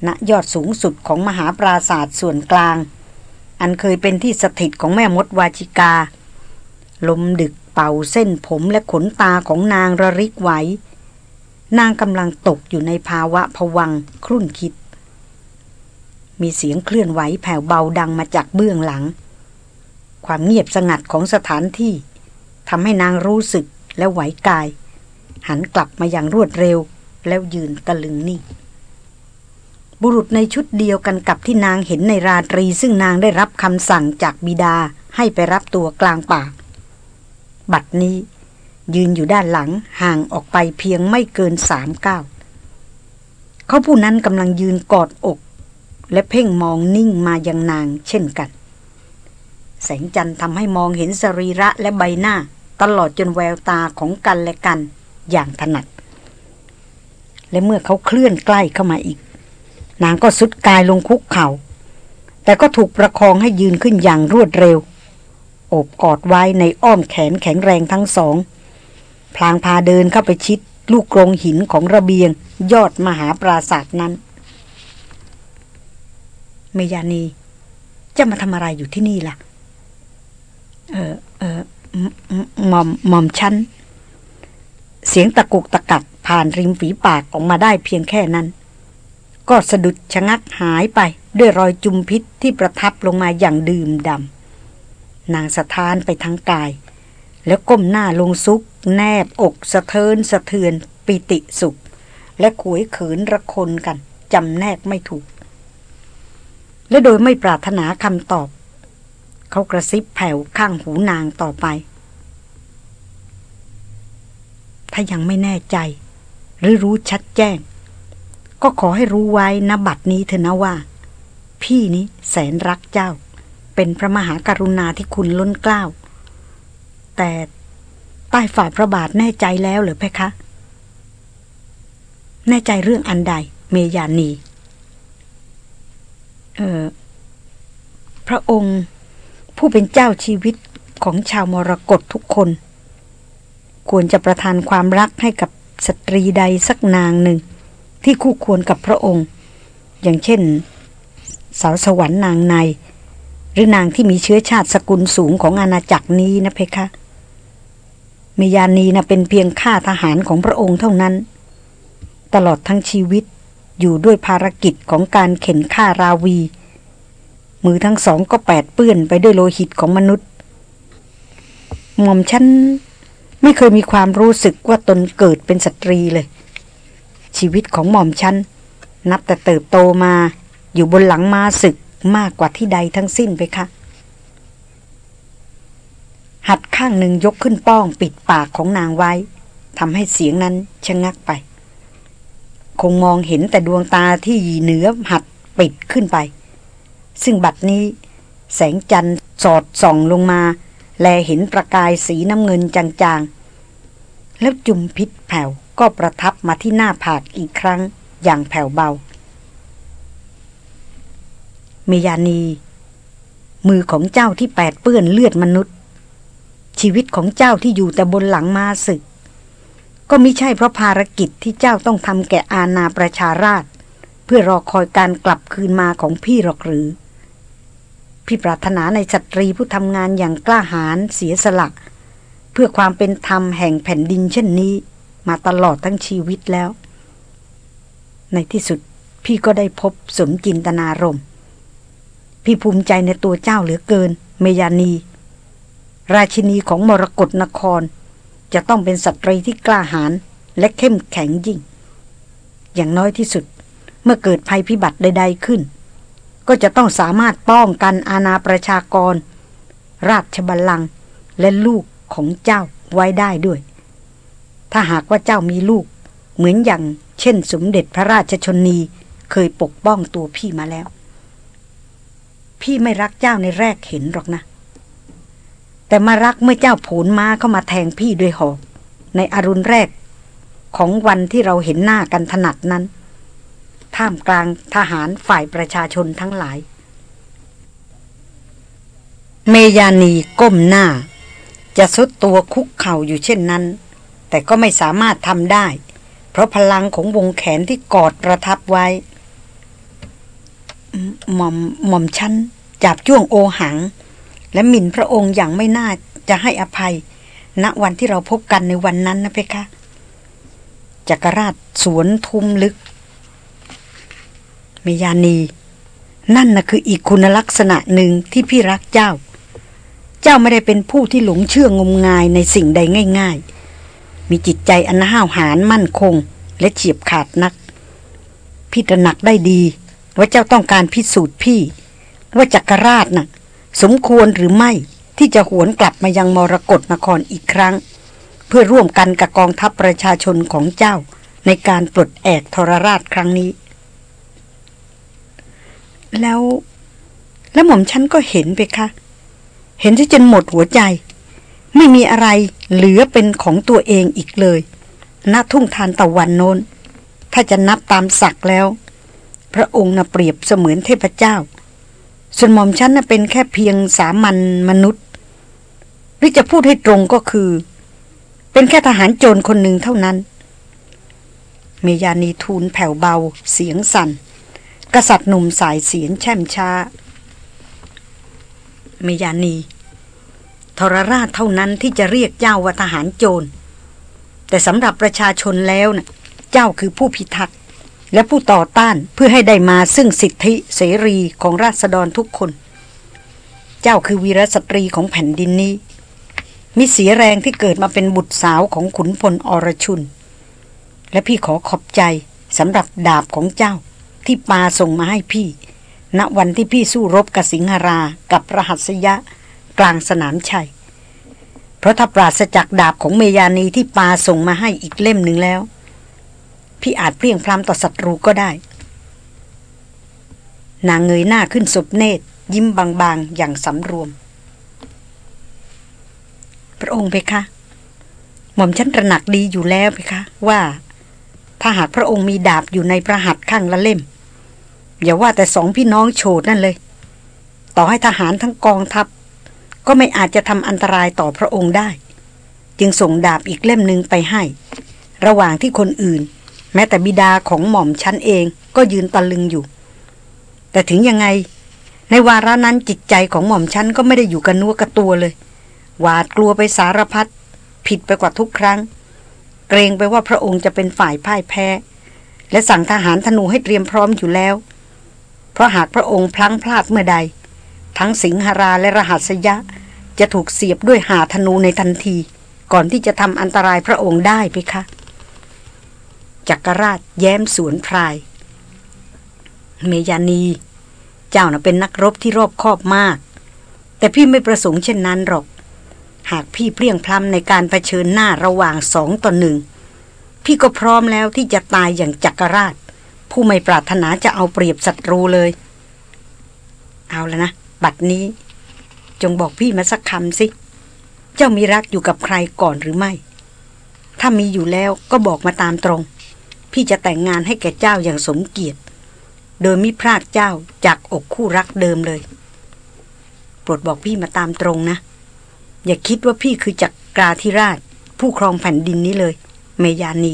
S1: ณยอดสูงสุดของมหาปราศาสตร์ส่วนกลาง อันเคยเป็นที่สถิตของแม่มดวาจิกา ลมดึกเป่าเส้นผมและขนตาของนางระริกไหวนางกำลังตกอยู่ในภาวะผวังครุ่นคิด มีเสียงเคลื่อนไหวแผ่วเบาดังมาจากเบื้องหลัง ความเงียบสงัดของสถานที่ทำให้นางรู้สึกและไหวกาย หันกลับมาอย่างรวดเร็ว แล้วยืนตะลึงนิ่งบุรุษในชุดเดียวกันกับที่นางเห็นในราตรี ซึ่งนางได้รับคำสั่งจากบิดาให้ไปรับตัวกลางป่า บัดนี้ ยืนอยู่ด้านหลังห่างออกไปเพียงไม่เกินสามก้าวเขาผู้นั้นกำลังยืนกอดอก และเพ่งมองนิ่งมายังนางเช่นกัน แสงจันทร์ทำให้มองเห็นสรีระและใบหน้า ตลอดจนแววตาของกันและกันอย่างถนัด และเมื่อเขาเคลื่อนใกล้เข้ามาอีก นางก็สุดกายลงคุกเขา่า แต่ก็ถูกประคองให้ยืนขึ้นอย่างรวดเร็ว โอบกอดไว้ในอ้อมแขนแข็งแรงทั้งสอง พลางพาเดินเข้าไปชิด ลูกกรงหินของระเบียง ยอดมหาปราศาสตร์นั้น เมยานีจะมาทำอะไรอยู่ที่นี่ล่ะ เออเออหม่อมหม่อมชั้น เสียงตะกุกตะกักผ่านริมฝีปากออกมาได้เพียงแค่นั้น ก็สะดุดชะงักหายไปด้วยรอยจุมพิษที่ประทับลงมาอย่างดื่มดำนางสะท้านไปทั้งกาย แล้วก้มหน้าลงซุก แนบอกสะเทินสะเทือน ปิติสุข และขวยเขินระคนกันจำแนกไม่ถูก และโดยไม่ปรารถนาคำตอบ เขากระซิบแผ่วข้างหูนางต่อไป ถ้ายังไม่แน่ใจ หรือรู้ชัดแจ้ง ก็ขอให้รู้ไว้นบัดนี้เถอะนะว่า พี่นี้แสนรักเจ้า เป็นพระมหากรุณาที่คุณล้นเกล้า แต่ใต้ฝ่าพระบาทแน่ใจแล้วหรือเพคะ แน่ใจเรื่องอันใด เมยานี เออพระองค์ ผู้เป็นเจ้าชีวิตของชาวมรกตทุกคน ควรจะประทานความรักให้กับสตรีใดสักนางหนึ่ง ที่คู่ควรกับพระองค์ อย่างเช่น สาวสวรรค์นางใน หรือนางที่มีเชื้อชาติสกุลสูงของอาณาจักรนี้นะเพคะเมยานีนะเป็นเพียงข้าทหารของพระองค์เท่านั้น ตลอดทั้งชีวิตอยู่ด้วยภารกิจของการเข็นฆ่าราวี มือทั้งสองก็แปดเปื้อนไปด้วยโลหิตของมนุษย์หม่อมฉันไม่เคยมีความรู้สึกว่าตนเกิดเป็นสตรีเลย ชีวิตของหม่อมฉันนับแต่เติบโตมาอยู่บนหลังมาศึกมากกว่าที่ใดทั้งสิ้นไปคะหัดข้างหนึ่งยกขึ้นป้องปิดปากของนางไว้ทำให้เสียงนั้นชะงักไป คงมองเห็นแต่ดวงตาที่เหนือหัดปิดขึ้นไป ซึ่งบัดนี้ แสงจันทร์สอดส่องลงมา แลเห็นประกายสีน้ำเงินจางๆ แล้วจุมพิษแผ่วก็ประทับมาที่หน้าผากอีกครั้งอย่างแผ่วเบา เมยานี มือของเจ้าที่แปดเปื้อนเลือดมนุษย์ ชีวิตของเจ้าที่อยู่แต่บนหลังมาศึก ก็ไม่ใช่เพราะภารกิจที่เจ้าต้องทำแก่อาณาประชาราช เพื่อรอคอยการกลับคืนมาของพี่หรอกหรือ พี่ปรารถนาในสตรีผู้ทำงานอย่างกล้าหาญเสียสละเพื่อความเป็นธรรมแห่งแผ่นดินเช่นนี้ มาตลอดทั้งชีวิตแล้ว ในที่สุดพี่ก็ได้พบสมจินตนารมพี่ภูมิใจในตัวเจ้าเหลือเกิน เมยานี ราชินีของมรกรนคร จะต้องเป็นสตรีที่กล้าหาญและเข้มแข็งยิ่ง อย่างน้อยที่สุดเมื่อเกิดภัยพิบัติใด ๆขึ้น ก็จะต้องสามารถป้องกันอาณาประชากร ราชบัลลังก์และลูกของเจ้าไว้ได้ด้วย ถ้าหากว่าเจ้ามีลูก เหมือนอย่างเช่นสมเด็จพระราชชนีเคยปกป้องตัวพี่มาแล้ว พี่ไม่รักเจ้าในแรกเห็นหรอกนะ แต่มารักเมื่อเจ้าผลม้าเข้ามาแทงพี่ด้วยหอกในอรุณแรกของวันที่เราเห็นหน้ากันถนัดนั้น ท่ามกลางทหารฝ่ายประชาชนทั้งหลาย เมยานีก้มหน้า จะสุดตัวคุกเข่าอยู่เช่นนั้น แต่ก็ไม่สามารถทำได้ เพราะพลังของวงแขนที่กอดประทับไว้หม่อมหม่อมชั้นจับจ้วงโอหัง และหมิ่นพระองค์อย่างไม่น่าจะให้อภัย ณวันที่เราพบกันในวันนั้นนะเพคะจักรราชสวนทุมลึก มยานี นั่นนะคืออีกคุณลักษณะหนึ่งที่พี่รักเจ้า เจ้าไม่ได้เป็นผู้ที่หลงเชื่องมงายในสิ่งใดง่าย ๆ มีจิตใจอันห้าวหาญมั่นคง และเฉียบขาดนัก พี่ตระหนักได้ดี ว่าเจ้าต้องการพิสูจน์พี่ ว่าจักรราชนะ่ะ สมควรหรือไม่ที่จะหวนกลับมายังมรกรนครอีกครั้ง เพื่อร่วมกันกับกองทัพประชาชนของเจ้า ในการปลดแอกทรราชครั้งนี้ แล้ว แล้วหม่อมฉันก็เห็นไปคะ เห็นที่จนหมดหัวใจ ไม่มีอะไรเหลือเป็นของตัวเองอีกเลยณทุ่งทานตะวันโน้น ถ้าจะนับตามศักดิ์แล้ว พระองค์น่ะเปรียบเสมือนเทพเจ้า ส่วนหม่อมฉันน่ะเป็นแค่เพียงสามัญมนุษย์ หรือจะพูดให้ตรงก็คือ เป็นแค่ทหารโจรคนหนึ่งเท่านั้น เมยานีทูลแผ่วเบา เสียงสัน่น กษัตริย์หนุ่มสายเสียงแช่มช้าเมยานี ทรราชเท่านั้นที่จะเรียกเจ้าว่าทหารโจร แต่สำหรับประชาชนแล้วนะ่ะ เจ้าคือผู้พิทักษ์และผู้ต่อต้านเพื่อให้ได้มาซึ่งสิทธิเสรีของราษฎรทุกคน เจ้าคือวีรสตรีของแผ่นดินนี้ มิเสียแรงที่เกิดมาเป็นบุตรสาวของขุนพลอรชุน และพี่ขอขอบใจสำหรับดาบของเจ้า ที่ปาส่งมาให้พี่ ณวันที่พี่สู้รบกับสิงหรา กับรหัสยะ กลางสนามชัย เพราะถ้าปราศจากดาบของเมยานีที่ปาส่งมาให้อีกเล่มหนึ่งแล้ว พี่อาจเปลี่ยงพลามต่อศัตรูก็ได้ นางเงยหน้าขึ้นสบเนตร ยิ้มบางๆ อย่างสำรวม พระองค์เพคะ หม่อมฉันตระหนักดีอยู่แล้วเพคะว่าถ้าหากพระองค์มีดาบอยู่ในประหัตข้างละเล่ม อย่าว่าแต่สองพี่น้องโฉดนั่นเลย ต่อให้ทหารทั้งกองทัพ ก็ไม่อาจจะทำอันตรายต่อพระองค์ได้ จึงส่งดาบอีกเล่มหนึ่งไปให้ ระหว่างที่คนอื่น แม้แต่บิดาของหม่อมฉันเองก็ยืนตะลึงอยู่ แต่ถึงยังไง ในวาระนั้นจิตใจของหม่อมฉันก็ไม่ได้อยู่กันนัวกับตัวเลย หวาดกลัวไปสารพัดผิดไปกว่าทุกครั้ง เกรงไปว่าพระองค์จะเป็นฝ่ายพ่ายแพ้และสั่งทหารธนูให้เตรียมพร้อมอยู่แล้ว เพราะหากพระองค์พลั้งพลาดเมื่อใด ทั้งสิงหราและรหัสยะ จะถูกเสียบด้วยหาธนูในทันที ก่อนที่จะทำอันตรายพระองค์ได้ไปคะจักรราชแย้มสวนพราย เมยานี เจ้าน่ะเป็นนักรบที่รอบคอบมาก แต่พี่ไม่ประสงค์เช่นนั้นหรอก หากพี่เปลี่ยงพล้ำในการรเผชิญหน้าระหว่างสองต่อหนึ่งพี่ก็พร้อมแล้วที่จะตายอย่างจักรราช ผู้ไม่ปรารถนาจะเอาเปรียบศัตรูเลย เอาแล้วนะ บัดนี้ จงบอกพี่มาสักคำสิ เจ้ามีรักอยู่กับใครก่อนหรือไม่ ถ้ามีอยู่แล้วก็บอกมาตามตรง พี่จะแต่งงานให้แก่เจ้าอย่างสมเกียรติ โดยมิพรากเจ้าจากอกคู่รักเดิมเลยโปรดบอกพี่มาตามตรงนะ อย่าคิดว่าพี่คือจักกราธิราช ผู้ครองแผ่นดินนี้เลย เมยานี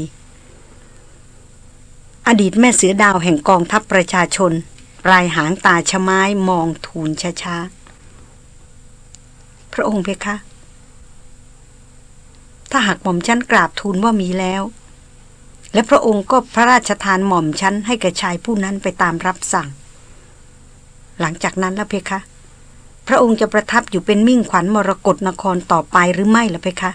S1: อดีตแม่เสือดาวแห่งกองทัพประชาชน รายหางตาชะไม้มองทูลช้าๆ พระองค์เพคะ ถ้าหากหม่อมชั้นกราบทูลว่ามีแล้ว และพระองค์ก็พระราชทานหม่อมชั้นให้แก่ชายผู้นั้นไปตามรับสั่ง หลังจากนั้นแล้วเพคะ พระองค์จะประทับอยู่เป็นมิ่งขวัญมรกรนครต่อไปหรือไม่ล่ะเพคะ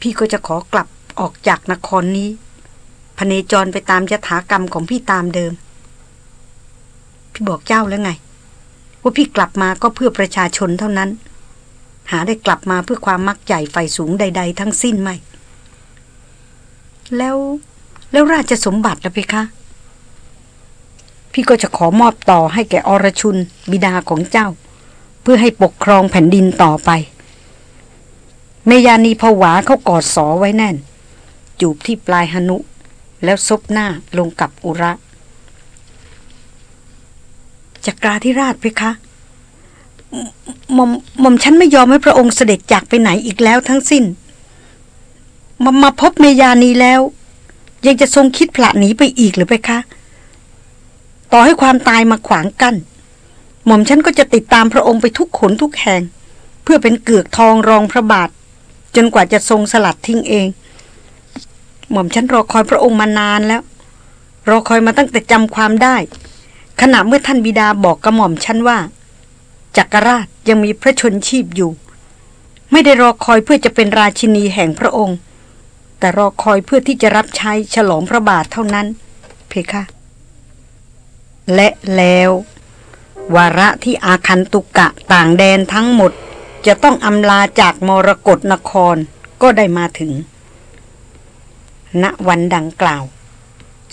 S1: พี่ก็จะขอกลับ ออกจากนครนี้พเนจรไปตามยถากรรมของพี่ตามเดิม พี่บอกเจ้าแล้วไง ว่าพี่กลับมาก็เพื่อประชาชนเท่านั้น หาได้กลับมาเพื่อความมักใหญ่ไฟสูงใด ๆ ทั้งสิ้นไหมแล้วแล้วราชสมบัติล่ะเพคะ พี่ก็จะขอมอบต่อให้แก่อรชุน บิดาของเจ้า เพื่อให้ปกครองแผ่นดินต่อไป เมยานีผวาเขากอดสอไว้แน่น จูบที่ปลายหนุ แล้วซบหน้าลงกับอุระจักราธิราชเพคะหม่อมหม่อมฉันไม่ยอมให้พระองค์เสด็จจากไปไหนอีกแล้วทั้งสิ้นมามาพบเมยานีแล้ว ยังจะทรงคิดผละหนีไปอีกหรือไปคะ ต่อให้ความตายมาขวางกัน้นหม่อมฉันก็จะติดตามพระองค์ไปทุกขนทุกแห่ง เพื่อเป็นเกือกทองรองพระบาท จนกว่าจะทรงสลัดทิ้งเอง หม่อมฉันรอคอยพระองค์มานานแล้ว รอคอยมาตั้งแต่จำความได้ ขณะเมื่อท่านบิดาบอกกระหม่อมฉันว่า จักรราชยังมีพระชนชีพอยู่ ไม่ได้รอคอยเพื่อจะเป็นราชินีแห่งพระองค์ แต่รอคอยเพื่อที่จะรับใช้ฉลองพระบาทเท่านั้น เพคะและแล้ว วาระที่อาคันตุกะต่างแดนทั้งหมด จะต้องอำลาจากมรกรนครก็ได้มาถึง ณวันดังกล่าว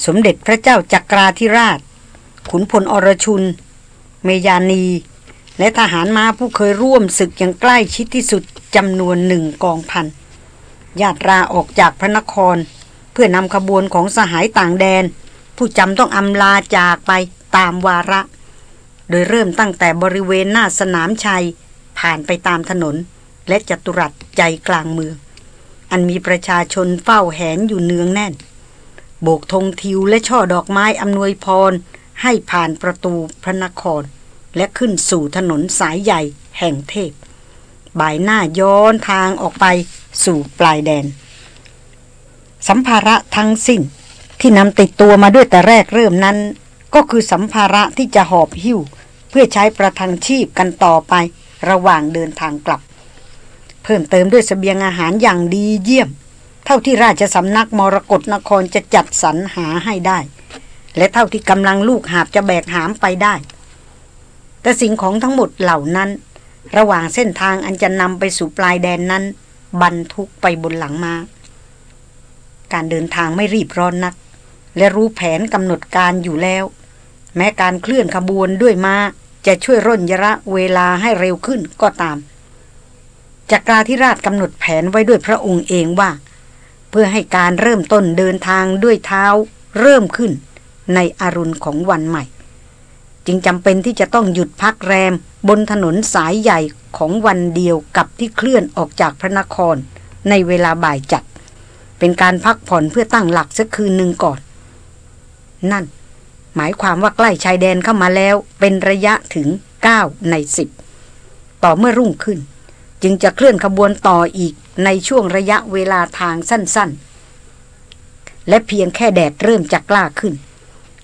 S1: สมเด็จพระเจ้าจักราธิราช ขุนพลอรชุน เมยานี และทหารม้าผู้เคยร่วมศึกอย่างใกล้ชิดที่สุดจำนวนหนึ่งกองพันญาตราออกจากพระนคร เพื่อนำขบวนของสหายต่างแดน ผู้จำต้องอำลาจากไปตามวาระ โดยเริ่มตั้งแต่บริเวณหน้าสนามชัยผ่านไปตามถนน และจัตุรัสใจกลางเมือง อันมีประชาชนเฝ้าแหนอยู่เนืองแน่น โบกธงทิวและช่อดอกไม้อำนวยพร ให้ผ่านประตูพระนคร และขึ้นสู่ถนนสายใหญ่แห่งเทพ บ่ายหน้าย้อนทางออกไปสู่ปลายแดน สัมภาระทั้งสิ้นที่นำติดตัวมาด้วยแต่แรกเริ่มนั้น ก็คือสัมภาระที่จะหอบหิ้ว เพื่อใช้ประทังชีพกันต่อไประหว่างเดินทางกลับ เพิ่มเติมด้วยสเสบียงอาหารอย่างดีเยี่ยม เท่าที่ราชสำนักมรกรนครจะจัดสรรหาให้ได้ และเท่าที่กำลังลูกหาบจะแบกหามไปได้ แต่สิ่งของทั้งหมดเหล่านั้น ระหว่างเส้นทางอันจะนำไปสู่ปลายแดนนั้น บรรทุกไปบนหลังมาการเดินทางไม่รีบร้อนนัก และรู้แผนกำหนดการอยู่แล้ว แม้การเคลื่อนขบวนด้วยมาจะช่วยร่นยระเวลาให้เร็วขึ้นก็ตาม จักราธิราชกำหนดแผนไว้ด้วยพระองค์เองว่า เพื่อให้การเริ่มต้นเดินทางด้วยเท้าเริ่มขึ้นในอรุณของวันใหม่ จึงจำเป็นที่จะต้องหยุดพักแรมบนถนนสายใหญ่ของวันเดียวกับที่เคลื่อนออกจากพระนครในเวลาบ่ายจัด เป็นการพักผ่อนเพื่อตั้งหลักสักคืนหนึ่งก่อน นั่น หมายความว่าใกล้ชายแดนเข้ามาแล้วเป็นระยะถึง 9 ใน 10 ต่อเมื่อรุ่งขึ้น จึงจะเคลื่อนขบวนต่ออีกในช่วงระยะเวลาทางสั้นๆ และเพียงแค่แดดเริ่มจะกล้าขึ้น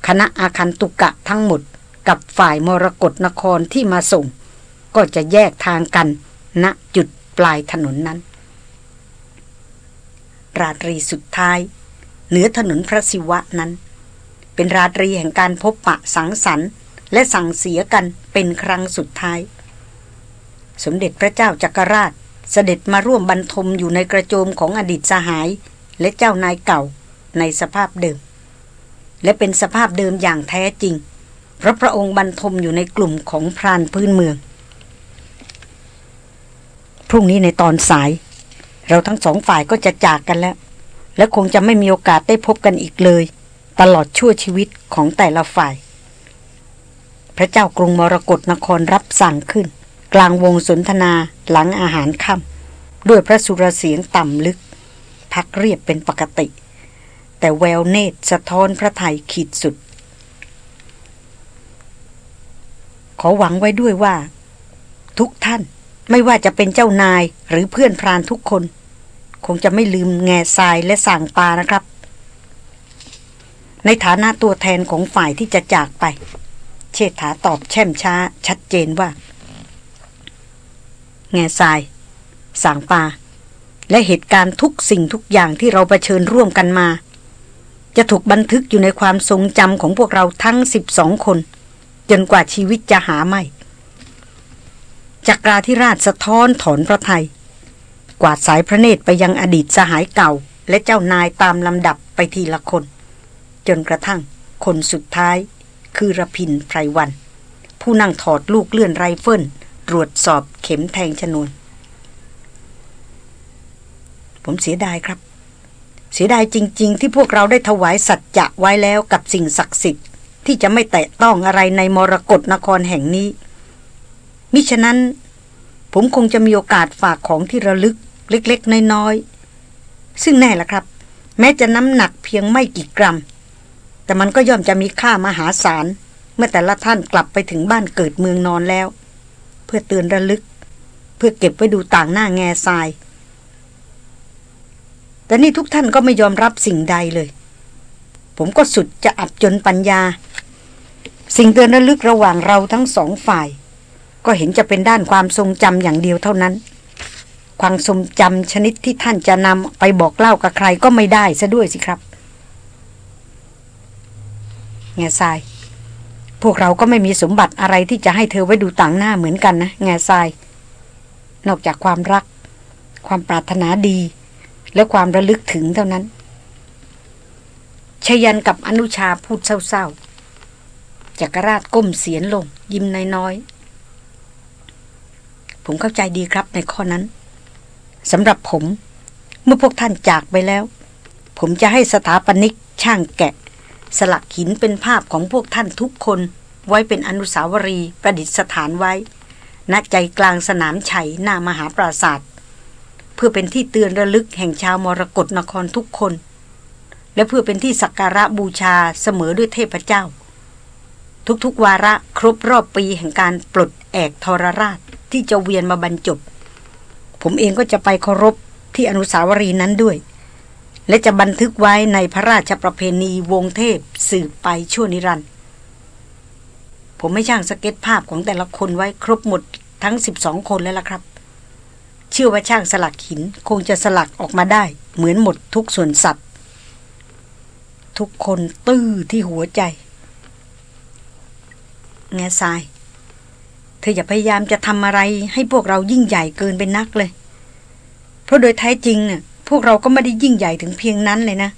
S1: คณะอาคันตุกะทั้งหมดกับฝ่ายมรกรนครที่มาส่ง ก็จะแยกทางกันณจุดปลายถนนนั้น ราตรีสุดท้าย เหนือถนนพระศิวะนั้น เป็นราตรีแห่งการพบปะสังสรรค์ และสั่งเสียกันเป็นครั้งสุดท้าย สมเด็จพระเจ้าจักรราช เสด็จมาร่วมบรรทมอยู่ในกระโจมของอดีตสหาย และเจ้านายเก่าในสภาพเดิม และเป็นสภาพเดิมอย่างแท้จริงพระพระองค์บรรทมอยู่ในกลุ่มของพรานพื้นเมือง พรุ่งนี้ในตอนสาย เราทั้งสองฝ่ายก็จะจากกันแล้ว และคงจะไม่มีโอกาสได้พบกันอีกเลย ตลอดชั่วชีวิตของแต่ละฝ่าย พระเจ้ากรุงมรกรนครรับสั่งขึ้น กลางวงสนทนาหลังอาหารค่ำด้วยพระสุรเสียงต่ำลึก พักเรียบเป็นปกติ แต่แววเนตรสะท้อนพระไทยขีดสุด ขอหวังไว้ด้วยว่า ทุกท่านไม่ว่าจะเป็นเจ้านายหรือเพื่อนพรานทุกคน คงจะไม่ลืมแง่ทรายและสั่งปานะครับ ในฐานะตัวแทนของฝ่ายที่จะจากไป เชษฐาตอบแช่มช้าชัดเจนว่า แง่ทรายสังปา และเหตุการณ์ทุกสิ่งทุกอย่างที่เราเผชิญร่วมกันมา จะถูกบันทึกอยู่ในความทรงจำของพวกเราทั้งสิบสองคน จนกว่าชีวิตจะหาไม่จักราธิราชสะท้อนถอนพระไทย กวาดสายพระเนตรไปยังอดีตสหายเก่า และเจ้านายตามลำดับไปทีละคน จนกระทั่งคนสุดท้ายคือระพินไพรวัน ผู้นั่งถอดลูกเลื่อนไรเฟิล ตรวจสอบเข็มแทงชนวน ผมเสียดายครับ เสียดายจริง ๆ ที่พวกเราได้ถวายสัจจะไว้แล้วกับสิ่งศักดิ์สิทธิ์ที่จะไม่แตะต้องอะไรในมรกรนครแห่งนี้ มิฉะนั้น ผมคงจะมีโอกาสฝากของที่ระลึกเล็ก ๆ น้อย ๆ ซึ่งแน่ละครับ แม้จะน้ำหนักเพียงไม่กี่กรัม แต่มันก็ย่อมจะมีค่ามหาศาล เมื่อแต่ละท่านกลับไปถึงบ้านเกิดเมืองนอนแล้ว พื่อเตือนระลึก เพื่อเก็บไว้ดูต่างหน้าแง่ทราย แต่นี่ทุกท่านก็ไม่ยอมรับสิ่งใดเลย ผมก็สุดจะอับจนปัญญา สิ่งเตือนระลึกระหว่างเราทั้งสองฝ่าย ก็เห็นจะเป็นด้านความทรงจำอย่างเดียวเท่านั้น ความทรงจำชนิดที่ท่านจะนำไปบอกเล่ากับใครก็ไม่ได้ซะด้วยสิครับแง่ทราย พวกเราก็ไม่มีสมบัติอะไรที่จะให้เธอไว้ดูต่างหน้าเหมือนกันนะแง่ทราย นอกจากความรัก ความปรารถนาดี และความระลึกถึงเท่านั้นชยันกับอนุชาพูดเศร้าๆจักรราชก้มเสียนลง ยิ้มน้อยๆ ผมเข้าใจดีครับในข้อนั้นสำหรับผม เมื่อพวกท่านจากไปแล้ว ผมจะให้สถาปนิกช่างแกะ สลักหินเป็นภาพของพวกท่านทุกคน ไว้เป็นอนุสาวรีย์ประดิษฐานไว้ ณใจกลางสนามชัยหน้ามหาปราศาสตร์เพื่อเป็นที่เตือนระลึกแห่งชาวมรกรนครทุกคน และเพื่อเป็นที่สักการะบูชาเสมอด้วยเทพเจ้า ทุกๆวาระครบรอบปีแห่งการปลดแอกทรราชที่จะเวียนมาบรรจบ ผมเองก็จะไปเคารพที่อนุสาวรีย์นั้นด้วย และจะบันทึกไว้ในพระราชประเพณีวงเทพสืบไปชั่วนิรันดร์ผมไม่ช่างสเก็ตภาพของแต่ละคนไว้ครบหมดทั้งสิบองคนแล้วล่ะครับ เชื่อว่าช่างสลักหินคงจะสลักออกมาได้ เหมือนหมดทุกส่วนสัตว์ ทุกคนตื้อที่หัวใจ แง่ทราย เธออย่าพยายามจะทำอะไรให้พวกเรายิ่งใหญ่เกินเป็นนักเลย เพราะโดยแท้จริงน่ะ พวกเราก็ไม่ได้ยิ่งใหญ่ถึงเพียงนั้นเลยนะ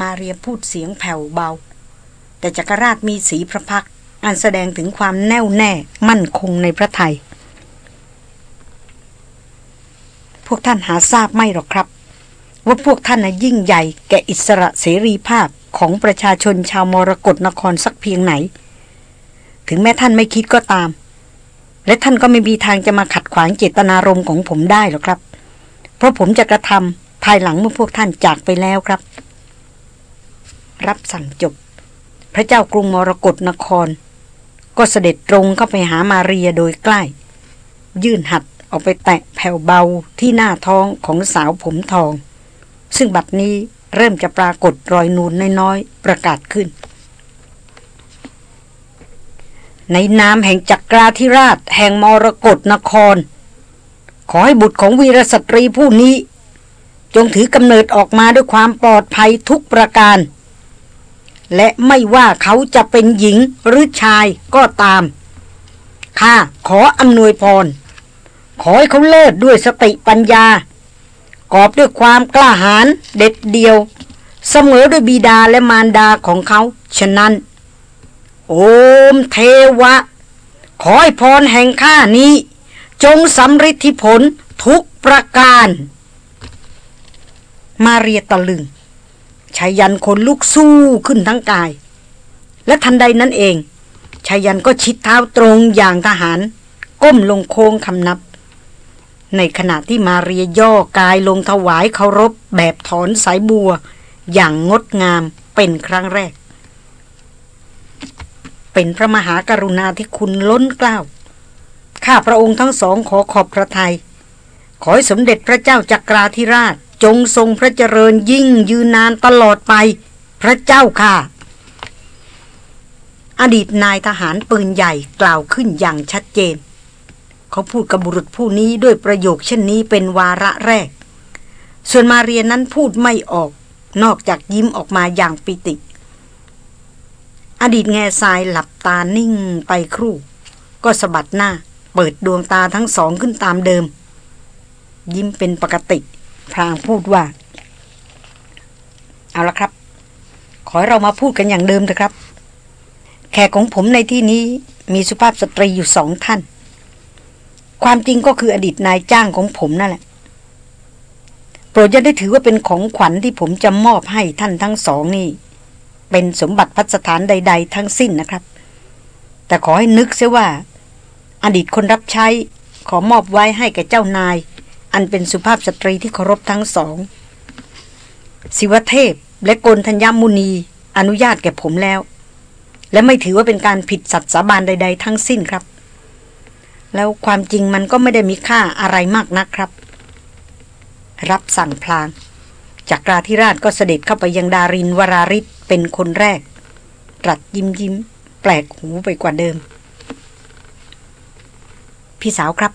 S1: มาเรียพูดเสียงแผ่วเบา แต่จักรราชมีสีพระพักอันแสดงถึงความแน่วแน่มั่นคงในพระไทย พวกท่านหาทราบไม่หรอกครับ ว่าพวกท่านน่ะยิ่งใหญ่แก่อิสระเสรีภาพของประชาชนชาวมรกรนครสักเพียงไหน ถึงแม้ท่านไม่คิดก็ตาม และท่านก็ไม่มีทางจะมาขัดขวางเจตนารมณ์ของผมได้หรอกครับ เพราะผมจะกระทำภายหลังเมื่อพวกท่านจากไปแล้วครับ รับสั่งจบ พระเจ้ากรุงมรกรนคร ก็เสด็จตรงเข้าไปหามาเรียโดยใกล้ ยื่นหัดออกไปแตะแผ่วเบาที่หน้าท้องของสาวผมทอง ซึ่งบัดนี้เริ่มจะปรากฏรอยนูนน้อยๆ ประกาศขึ้น ในนามแห่งจักราธิราช แห่งมรกรนคร ขอให้บุตรของวีรสตรีผู้นี้ จงถือกำเนิดออกมาด้วยความปลอดภัยทุกประการ และไม่ว่าเขาจะเป็นหญิงหรือชายก็ตาม ข้าขออำนวยพร ขอให้เขาเลิศด้วยสติปัญญา กอบด้วยความกล้าหาญเด็ดเดียว เสมอด้วยบิดาและมารดาของเขา ฉะนั้น โอมเทวะ ขอให้พรแห่งข้านี้ จงสำฤทธิผลทุกประการ มาเรียตะลึงชายันคนลุกสู้ขึ้นทั้งกาย และทันใดนั้นเองชายันก็ชิดเท้าตรงอย่างทหาร ก้มลงโค้งคำนับ ในขณะที่มาเรียย่อกายลงถวายเคารพแบบถอนสายบัว อย่างงดงามเป็นครั้งแรก เป็นพระมหากรุณาที่คุณล้นเกล้า ข้าพระองค์ทั้งสองขอขอบพระทยัยขอให้สมเด็จพระเจ้าจักราธิราช จงทรงพระเจริญยิ่งยืนนานตลอดไป พระเจ้าค่ะ อดีตนายทหารปืนใหญ่กล่าวขึ้นอย่างชัดเจน เขาพูดกับบุรุษผู้นี้ด้วยประโยคเช่นนี้เป็นวาระแรก ส่วนมาเรียนนั้นพูดไม่ออก นอกจากยิ้มออกมาอย่างปิติ อดีตแง่ทรายหลับตานิ่งไปครู่ ก็สะบัดหน้า เปิดดวงตาทั้งสองขึ้นตามเดิม ยิ้มเป็นปกติ พรางพูดว่า เอาละครับ ขอให้เรามาพูดกันอย่างเดิมเถอะครับ แขกของผมในที่นี้มีสุภาพสตรีอยู่สองท่าน ความจริงก็คืออดีตนายจ้างของผมนั่นแหละโปรดจะได้ถือว่าเป็นของขวัญที่ผมจะมอบให้ท่านทั้งสองนี่ เป็นสมบัติพัสถานใด ๆ ทั้งสิ้นนะครับ แต่ขอให้นึกเสียว่า อดีตคนรับใช้ขอมอบไว้ให้แก่เจ้านาย อันเป็นสุภาพสตรีที่เคารพทั้งสองสิวเทพและกลธัญญมุนีอนุญาตแก่ผมแล้ว และไม่ถือว่าเป็นการผิดสัตย์สาบานใด ๆ ทั้งสิ้นครับ แล้วความจริงมันก็ไม่ได้มีค่าอะไรมากนักครับ รับสั่งพลางจากกราธิราชก็เสด็จเข้าไปยังดารินวราริศเป็นคนแรก ตรัสยิ้มยิ้ม แปลกหูไปกว่าเดิม พี่สาวครับ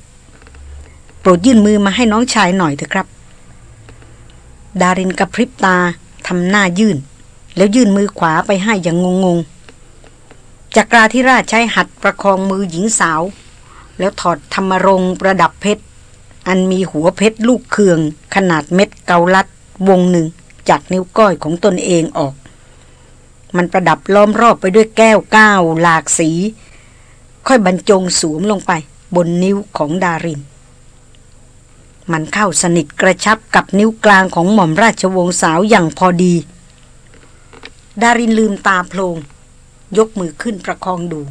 S1: โปรดยื่นมือมาให้น้องชายหน่อยเถอะครับ ดารินกระพริบตาทำหน้ายื่น แล้วยื่นมือขวาไปให้อย่างงงๆจักราธิราชใช้หัดประคองมือหญิงสาว แล้วถอดธรรมรงประดับเพชร อันมีหัวเพชรลูกเคือง ขนาดเม็ดเกาลัด วงหนึ่งจากนิ้วก้อยของตนเองออก มันประดับล้อมรอบไปด้วยแก้วก้าวหลากสี ค่อยบรรจงสวมลงไป บนนิ้วของดาริน มันเข้าสนิทกระชับกับนิ้วกลางของหม่อมราชวงศ์สาวอย่างพอดี ดารินลืมตาโพลง ยกมือขึ้นประคองดู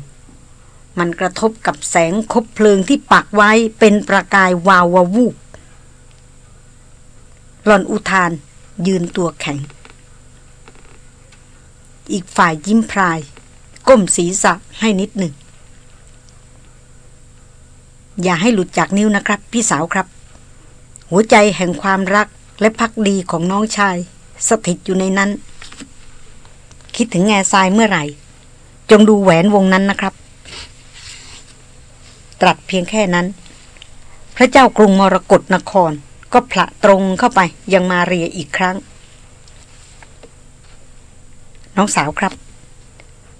S1: มันกระทบกับแสงคบเพลิงที่ปักไว้เป็นประกายวาวววูบหลอนอุทานยืนตัวแข็ง อีกฝ่ายยิ้มพราย ก้มศีรษะให้นิดหนึ่ง อย่าให้หลุดจากนิ้วนะครับ พี่สาวครับ หัวใจแห่งความรักและพักดีของน้องชาย สถิตอยู่ในนั้น คิดถึงแง่ทรายเมื่อไหร่ จงดูแหวนวงนั้นนะครับ ตรัสเพียงแค่นั้น พระเจ้ากรุงมรกรนคร ก็ผละตรงเข้าไปยังมาเรียอีกครั้ง น้องสาวครับ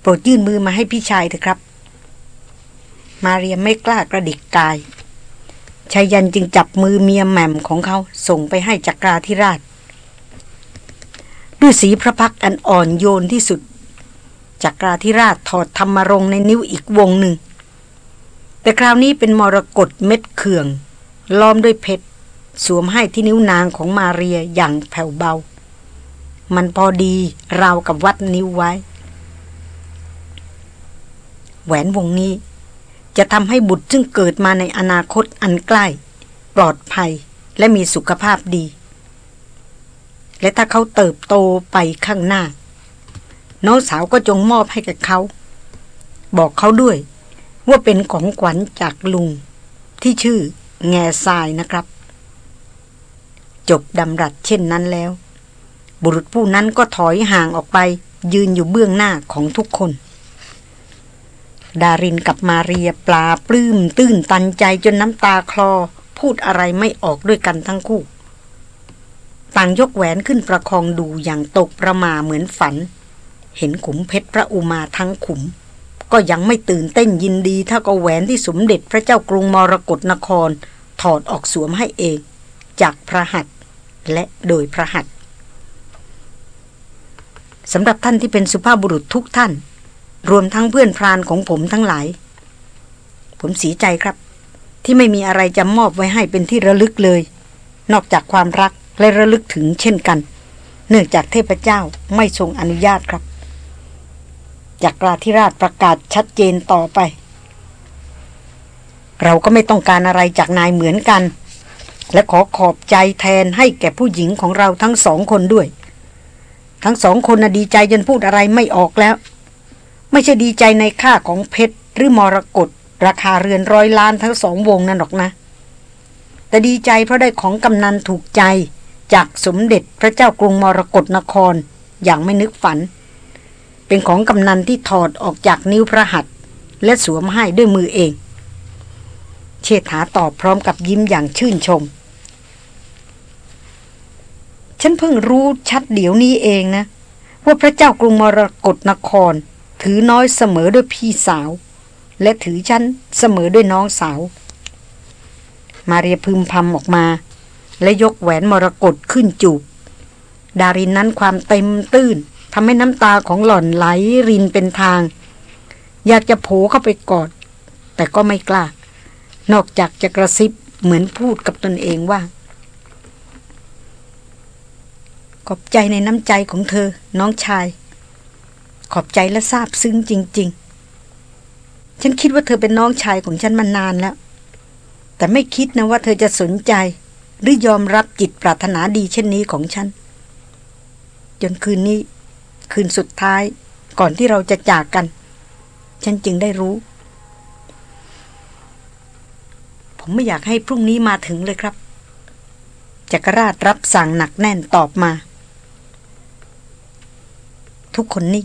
S1: โปรดยื่นมือมาให้พี่ชายเถอะครับ มาเรียไม่กล้ากระดิกกายชายันจึงจับมือเมียแหม่มของเขาส่งไปให้จักราธิราช ด้วยสีพระพักอันอ่อนโยนที่สุด จักราธิราชถอดธรรมรงในนิ้วอีกวงหนึ่ง แต่คราวนี้เป็นมรกตเม็ดเขื่อง ล้อมด้วยเพชร สวมให้ที่นิ้วนางของมาเรียอย่างแผ่วเบา มันพอดีราวกับวัดนิ้วไว้ แหวนวงนี้ จะทำให้บุตรซึ่งเกิดมาในอนาคตอันใกล้ ปลอดภัยและมีสุขภาพดี และถ้าเขาเติบโตไปข้างหน้า น้องสาวก็จงมอบให้กับเขา บอกเขาด้วย ว่าเป็นของขวัญจากลุง ที่ชื่อแง่ทรายนะครับ จบดำรัสเช่นนั้นแล้ว บุรุษผู้นั้นก็ถอยห่างออกไปยืนอยู่เบื้องหน้าของทุกคน ดารินกับมาเรียปลาปลื้มตื้นตันใจจนน้ำตาคลอ พูดอะไรไม่ออกด้วยกันทั้งคู่ ต่างยกแหวนขึ้นประคองดูอย่างตกประมาเหมือนฝัน เห็นขุมเพชรพระอุมาทั้งขุม ก็ยังไม่ตื่นเต้นยินดีเท่ากับแหวนที่สมเด็จพระเจ้ากรุงมรกรนคร ถอดออกสวมให้เอง จากพระหัตและโดยพระหัตสำหรับท่านที่เป็นสุภาพบุรุษทุกท่าน รวมทั้งเพื่อนพรานของผมทั้งหลาย ผมเสียใจครับ ที่ไม่มีอะไรจะมอบไว้ให้เป็นที่ระลึกเลย นอกจากความรักและระลึกถึงเช่นกัน เนื่องจากเทพเจ้าไม่ทรงอนุญาตครับจากราธิราชประกาศชัดเจนต่อไป เราก็ไม่ต้องการอะไรจากนายเหมือนกัน และขอขอบใจแทนให้แก่ผู้หญิงของเราทั้งสองคนด้วย ทั้งสองคนนะดีใจจนพูดอะไรไม่ออกแล้ว ไม่ใช่ดีใจในค่าของเพชรหรือมรกตราคาเรือนร้อยล้านทั้งสองวงนั่นหรอกนะ แต่ดีใจเพราะได้ของกำนันถูกใจจากสมเด็จพระเจ้ากรุงมรกรนครอย่างไม่นึกฝัน เป็นของกำนันที่ถอดออกจากนิ้วพระหัตถ์และสวมให้ด้วยมือเอง เชษฐาตอบพร้อมกับยิ้มอย่างชื่นชม ฉันเพิ่งรู้ชัดเดี๋ยวนี้เองนะ ว่าพระเจ้ากรุงมรกรนคร ถือน้อยเสมอด้วยพี่สาว และถือฉันเสมอด้วยน้องสาว มาเรียพึมพำออกมา และยกแหวนมรกตขึ้นจูบ ดารินนั้นความเต็มตื้นทำให้น้ำตาของหล่อนไหลรินเป็นทาง อยากจะโผเข้าไปกอด แต่ก็ไม่กล้า นอกจากจะกระซิบเหมือนพูดกับตนเองว่า ขอบใจในน้ำใจของเธอ น้องชาย ขอบใจและซาบซึ้งจริง ๆ ฉันคิดว่าเธอเป็นน้องชายของฉันมานานแล้ว แต่ไม่คิดนะว่าเธอจะสนใจ หรือยอมรับจิตปรารถนาดีเช่นนี้ของฉัน จนคืนนี้ คืนสุดท้ายก่อนที่เราจะจากกัน ฉันจึงได้รู้ ผมไม่อยากให้พรุ่งนี้มาถึงเลยครับจักรราชรับสั่งหนักแน่นตอบมา ทุกคนนี่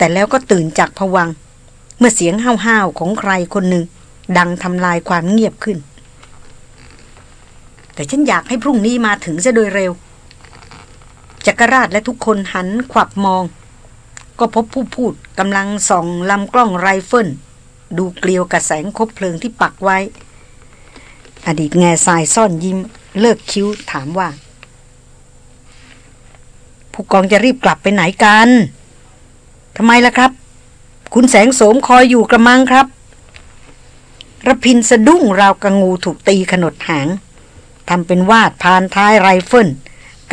S1: แต่แล้วก็ตื่นจากผวัง เมื่อเสียงห้าวๆของใครคนหนึ่ง ดังทำลายความเงียบขึ้น แต่ฉันอยากให้พรุ่งนี้มาถึงซะโดยเร็ว จักรราชและทุกคนหันขวับมอง ก็พบผู้พูดกำลังส่องลำกล้องไรเฟิลดูเกลียวกับแสงคบเพลิงที่ปักไว้ อดีตแง่ทรายซ่อนยิ้ม เลิกคิ้วถามว่า ผู้กองจะรีบกลับไปไหนกัน ทำไมล่ะครับ คุณแสงโสมคอยอยู่กระมังครับระพินสะดุ้งราวกระงูถูกตีขนดหางทำเป็นวาดพานท้ายไรเฟิล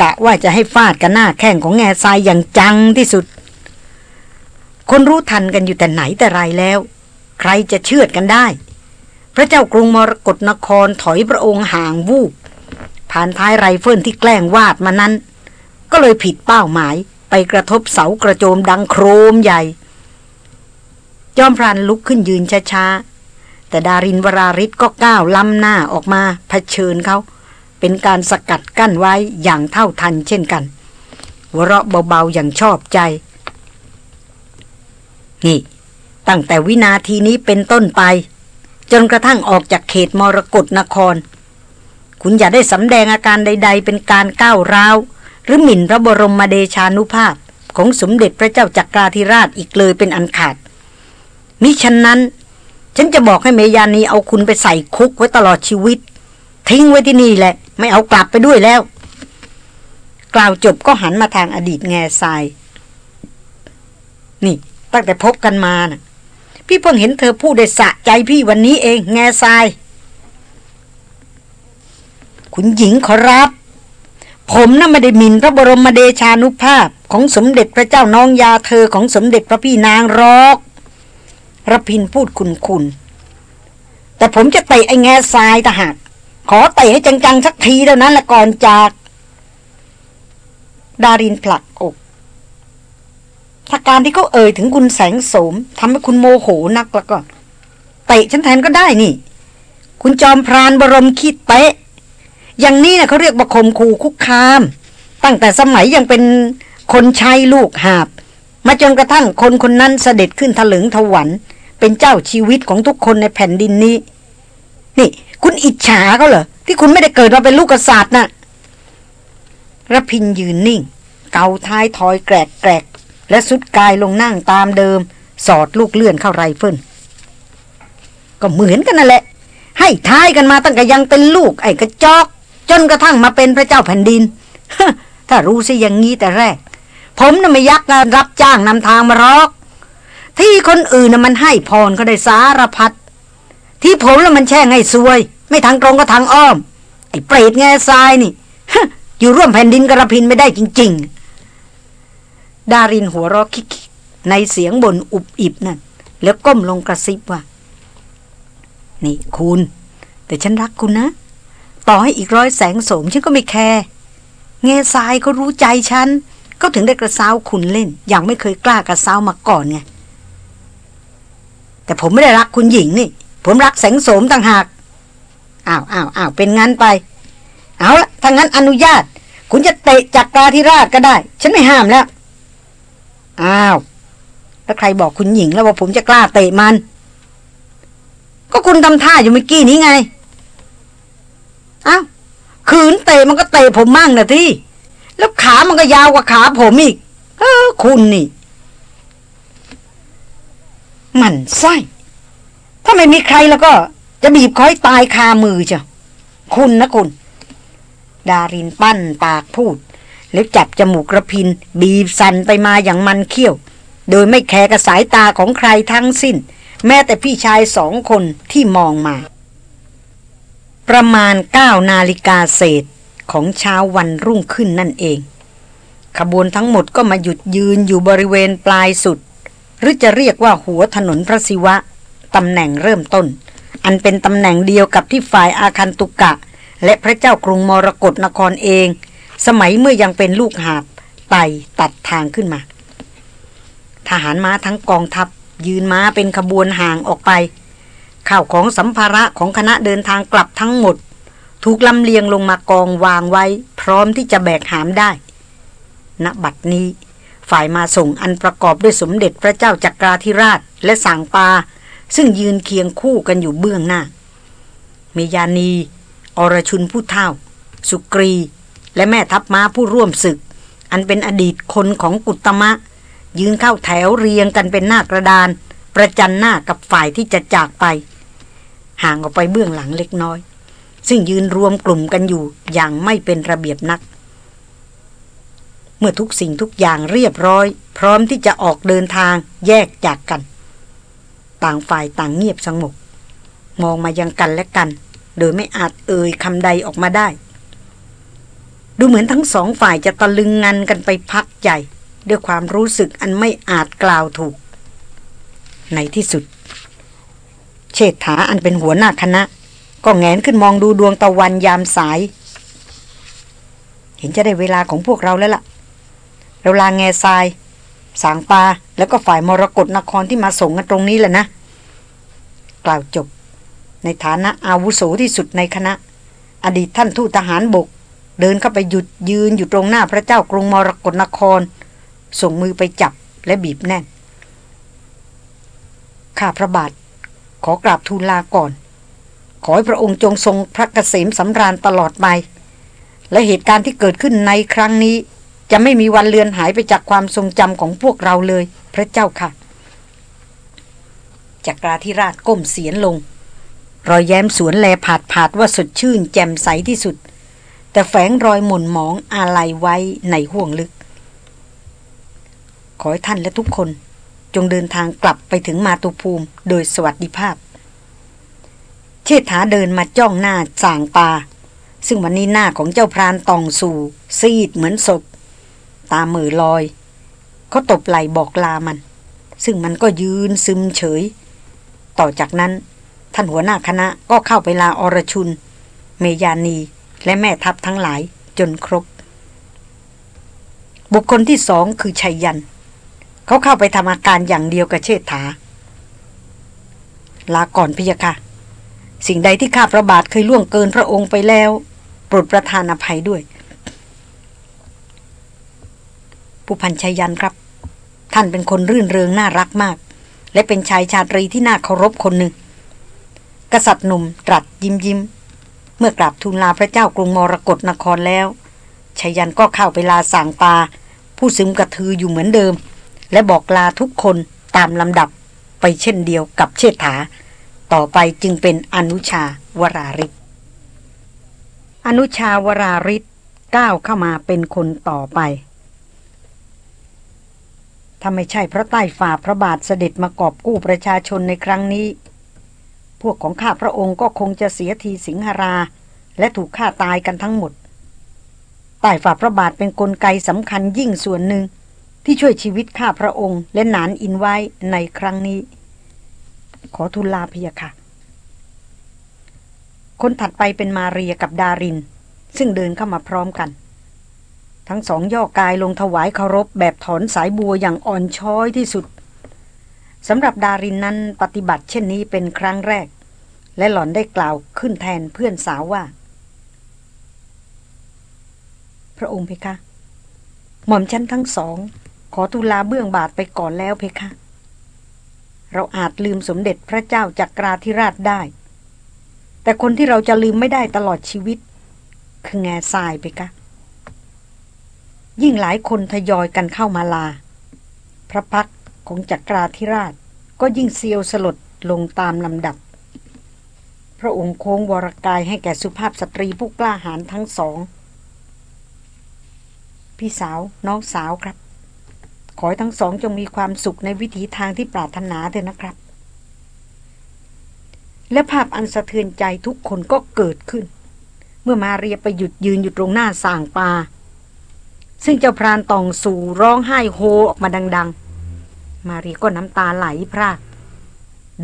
S1: กะว่าจะให้ฟาดกันหน้าแข้งของแง่ทรายอย่างจังที่สุด คนรู้ทันกันอยู่แต่ไหนแต่ไรแล้ว ใครจะเชื่อดกันได้ พระเจ้ากรุงมรกรนครถอยพระองค์ห่างวูบผ่านท้ายไรเฟิลที่แกล้งวาดมานั้น ก็เลยผิดเป้าหมาย ไปกระทบเสากระโจมดังโครมใหญ่ จอมพรานลุกขึ้นยืนช้าๆ แต่ดารินวราริศก็ก้าวล้ำหน้าออกมาเผชิญเขา เป็นการสกัดกั้นไว้อย่างเท่าทันเช่นกัน หัวเราะเบาๆอย่างชอบใจ นี่ ตั้งแต่วินาทีนี้เป็นต้นไป จนกระทั่งออกจากเขตมรกรนคร คุณอย่าได้สำแดงอาการใด ๆ เป็นการก้าวร้าว หรือหมิ่นพระบรมเดชานุภาพของสมเด็จพระเจ้าจักราธิราชอีกเลยเป็นอันขาด มิฉะนั้น ฉันจะบอกให้เมยานีเอาคุณไปใส่คุกไว้ตลอดชีวิต ทิ้งไว้ที่นี่แหละ ไม่เอากลับไปด้วยแล้ว กล่าวจบก็หันมาทางอดีตแง่ทราย นี่ ตั้งแต่พบกันมานะ่ะ พี่เพิ่งเห็นเธอพูดได้สะใจพี่วันนี้เอง แง่ทราย คุณหญิงขอรับ ผมน่ะไม่ได้มินพระบรมเดชานุภาพของสมเด็จพระเจ้าน้องยาเธอของสมเด็จพระพี่นางรอกรพินพูดคุณคุณแต่ผมจะเตะไอ้แง่ทรายตะหักขอเตะให้จังๆสักทีเท่านั้นละก่อนจาก ดารินผลักอกถ้าการที่เขาเอ่ยถึงคุณแสงโสมทำให้คุณโมโหนักล้วก็เตะฉันแทนก็ได้นี่ คุณจอมพรานบรมคิดเตะ อย่างนี้นะเขาเรียกว่าข่มขู่คุกคาม ตั้งแต่สมัยยังเป็นคนใช้ลูกหาบ มาจนกระทั่งคนคนนั้นเสด็จขึ้นถลึงถวันเป็นเจ้าชีวิตของทุกคนในแผ่นดินนี้ นี่ คุณอิจฉาเขาเหรอ ที่คุณไม่ได้เกิดมาเป็นลูกกษัตริย์น่ะระพินยืนนิ่ง เกาท้ายถอยแกรกแกรกและสุดกายลงนั่งตามเดิม สอดลูกเลื่อนเข้าไรเฟิลก็เหมือนกันนั่นแหละ ให้ท้ายกันมาตั้งแต่ยังเป็นลูกไอ้กระจอก จนกระทั่งมาเป็นพระเจ้าแผ่นดิน ถ้ารู้สิอย่างงี้แต่แรก ผมน่ะไม่ยักงานรับจ้างนำทางมารอก ที่คนอื่นน่ะมันให้พรก็ได้สารพัด ที่ผมแล้วมันแช่งให้ซวย ไม่ทางตรงก็ทางอ้อม ไอ้เปรตแง่ทรายนี่อยู่ร่วมแผ่นดินกระพินไม่ได้จริง ๆ ดารินหัวเราะคิกในเสียงบ่นอุบอิบนั่นแล้วก้มลงกระซิบว่า นี่คุณ แต่ฉันรักคุณนะ ต่อให้อีกร้อยแสงโสมฉันก็ไม่แคร์เงซายเขารู้ใจฉัน ก็ถึงได้กระซ้าวคุณเล่น อย่างไม่เคยกล้ากระซ้าวมาก่อนไง แต่ผมไม่ได้รักคุณหญิงนี่ ผมรักแสงโสมต่างหาก อ้าวอ้าวอ้าวเป็นงั้นไป เอาละถ้างั้นอนุญาต คุณจะเตะจักราธิราชก็ได้ ฉันไม่ห้ามแล้ว อ้าว แล้วใครบอกคุณหญิงแล้วว่าผมจะกล้าเตะมัน ก็คุณทำท่าอยู่เมื่อกี้นี้ไง อ้าวขืนเตะมันก็เตะผมมั่งนะที่ แล้วขามันก็ยาวกว่าขาผมอีก เออ คุณนี่ มันไส้ถ้าไม่มีใครแล้วก็ จะบีบคอยตายคามือจ้ะคุณนะคุณ ดารินปั้นปากพูด แล้วจับจมูกกระพิน บีบสันไปมาอย่างมันเขี้ยว โดยไม่แคร์กับสายตาของใครทั้งสิ้น แม้แต่พี่ชายสองคนที่มองมา ประมาณเก้านาฬิกาเศษของเช้าวันรุ่งขึ้นนั่นเอง ขบวนทั้งหมดก็มาหยุดยืนอยู่บริเวณปลายสุด หรือจะเรียกว่าหัวถนนพระศิวะตำแหน่งเริ่มต้น อันเป็นตำแหน่งเดียวกับที่ฝ่ายอาคันตุกะ และพระเจ้ากรุงมรกรนครเอง สมัยเมื่อยังเป็นลูกหาบไต่ตัดทางขึ้นมา ทหารม้าทั้งกองทัพยืนม้าเป็นขบวนห่างออกไป ข้าวของสัมภาระของคณะเดินทางกลับทั้งหมด ถูกลำเลียงลงมากองวางไว้ พร้อมที่จะแบกหามได้ ณ บัดนี้ ฝ่ายมาส่งอันประกอบด้วยสมเด็จพระเจ้าจักราธิราชและสางปา ซึ่งยืนเคียงคู่กันอยู่เบื้องหน้า เมยานี อรชุนผู้เท่า สุกรี และแม่ทัพม้าผู้ร่วมศึก อันเป็นอดีตคนของกุตมะ ยืนเข้าแถวเรียงกันเป็นหน้ากระดาน ประจันหน้ากับฝ่ายที่จะจากไป ห่างออกไปเบื้องหลังเล็กน้อย ซึ่งยืนรวมกลุ่มกันอยู่อย่างไม่เป็นระเบียบนัก เมื่อทุกสิ่งทุกอย่างเรียบร้อย พร้อมที่จะออกเดินทางแยกจากกัน ต่างฝ่ายต่างเงียบสงบมองมายังกันและกัน โดยไม่อาจเอ่ยคำใดออกมาได้ ดูเหมือนทั้งสองฝ่ายจะตะลึงงันกันไปพักใหญ่ ด้วยความรู้สึกอันไม่อาจกล่าวถูก ในที่สุด เชษฐาอันเป็นหัวหน้าคณะ ก็แงนขึ้นมองดูดวงตะวันยามสาย เห็นจะได้เวลาของพวกเราแล้วล่ะ เราลาแง่ทราย สางปลาแล้วก็ฝ่ายมรกรนครที่มาส่งกันตรงนี้แหละนะ กล่าวจบ ในฐานะอาวุโสที่สุดในคณะ อดีตท่านทูตทหารบก เดินเข้าไปหยุดยืนอยู่ตรงหน้าพระเจ้ากรุงมรกรนคร ส่งมือไปจับและบีบแน่น ข้าพระบาท ขอกราบทูลลาก่อน ขอให้พระองค์จงทรงพระเกษมสำราญตลอดไป และเหตุการณ์ที่เกิดขึ้นในครั้งนี้ จะไม่มีวันเลือนหายไปจากความทรงจำของพวกเราเลย พระเจ้าค่ะจักราธิราชก้มเสียนลง รอยแย้มสวนแลผาดผาดว่าสดชื่นแจ่มใสที่สุด แต่แฝงรอยหม่นหมองอาลัยไว้ในห่วงลึก ขอให้ท่านและทุกคน จงเดินทางกลับไปถึงมาตุภูมิโดยสวัสดิภาพ เชษฐาเดินมาจ้องหน้าสางปาซึ่งวันนี้หน้าของเจ้าพรานตองสู่ ซีดเหมือนศพ ตามือลอยเขาตบไหลบอกลามัน ซึ่งมันก็ยืนซึมเฉย ต่อจากนั้น ท่านหัวหน้าคณะก็เข้าไปลาอรชุน เมยานีและแม่ทัพทั้งหลายจนครบ บุคคลที่สองคือชัยยัน เขาเข้าไปทำอาการอย่างเดียวกับเชษฐา ลาก่อนพิยค่ะ สิ่งใดที่ข้าพระบาทเคยล่วงเกินพระองค์ไปแล้ว โปรดประทานอภัยด้วย ผู้พันชัยยันครับ ท่านเป็นคนรื่นเริงน่ารักมาก และเป็นชายชาตรีที่น่าเคารพคนหนึ่ง กษัตริย์หนุ่มตรัสยิ้มยิ้ม เมื่อกราบทูลลาพระเจ้ากรุงมรกรนครแล้วชายันก็เข้าไปลาสางปาผู้ซึมกระทืออยู่เหมือนเดิม และบอกลาทุกคนตามลำดับไปเช่นเดียวกับเชษฐา ต่อไปจึงเป็นอนุชาวราริศอนุชาวราริศก้าวเข้ามาเป็นคนต่อไป ถ้าไม่ใช่พระใต้ฝ่าพระบาทเสด็จมากอบกู้ประชาชนในครั้งนี้ พวกของข้าพระองค์ก็คงจะเสียทีสิงหรา และถูกฆ่าตายกันทั้งหมดใต้ฝ่าพระบาทเป็นนกลไกสำคัญยิ่งส่วนหนึ่ง ที่ช่วยชีวิตข้าพระองค์และนานอินไว้ในครั้งนี้ ขอทูลลาพยาค่ะ คนถัดไปเป็นมาเรียกับดาริน ซึ่งเดินเข้ามาพร้อมกัน ทั้งสองย่อกายลงถวายเคารพแบบถอนสายบัวอย่างอ่อนช้อยที่สุดสำหรับดารินนั้นปฏิบัติเช่นนี้เป็นครั้งแรก และหล่อนได้กล่าวขึ้นแทนเพื่อนสาวว่า พระองค์เพคะ หม่อมฉันทั้งสอง อทูลาเบื้องบาทไปก่อนแล้วเพคะ เราอาจลืมสมเด็จพระเจ้าจักราธิราชได้ แต่คนที่เราจะลืมไม่ได้ตลอดชีวิต คือแง่ทรายเพคะ ยิ่งหลายคนทยอยกันเข้ามาลา พระพักของจักราธิราชก็ยิ่งเซียวสลดลงตามลำดับ พระองค์โค้งวรกายให้แก่สุภาพสตรีผู้กล้าหาญทั้งสอง พี่สาวน้องสาวครับ ขอให้ทั้งสองจงมีความสุขในวิถีทางที่ปรารถนาเถอะนะครับ และภาพอันสะเทือนใจทุกคนก็เกิดขึ้น เมื่อมาเรียไปหยุดยืนอยู่ตรงหน้าส่างปลาซึ่งเจ้าพรานตองสู่ร้องไห้โฮออกมาดัง ๆ มาเรียก็น้ำตาไหลพราก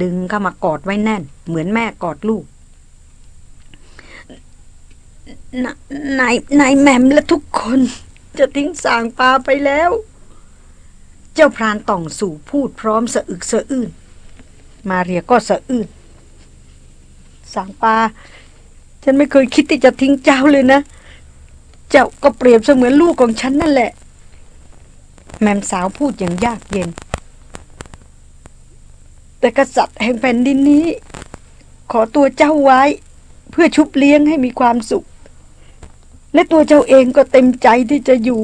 S1: ดึงเข้ามากอดไว้แน่น เหมือนแม่กอดลูกนนายนายแมมและทุกคน จะทิ้งสางปลาไปแล้ว เจ้าพรานต่องสู่พูดพร้อมสะอึกสะอื้น มาเรียก็สะอื้นสางปา ฉันไม่เคยคิดที่จะทิ้งเจ้าเลยนะ เจ้าก็เปรียบเสมือนลูกของฉันนั่นแหละ แมมสาวพูดอย่างยากเย็น แต่กษัตริย์แห่งแผ่นดินนี้ ขอตัวเจ้าไว้ เพื่อชุบเลี้ยงให้มีความสุข และตัวเจ้าเองก็เต็มใจที่จะอยู่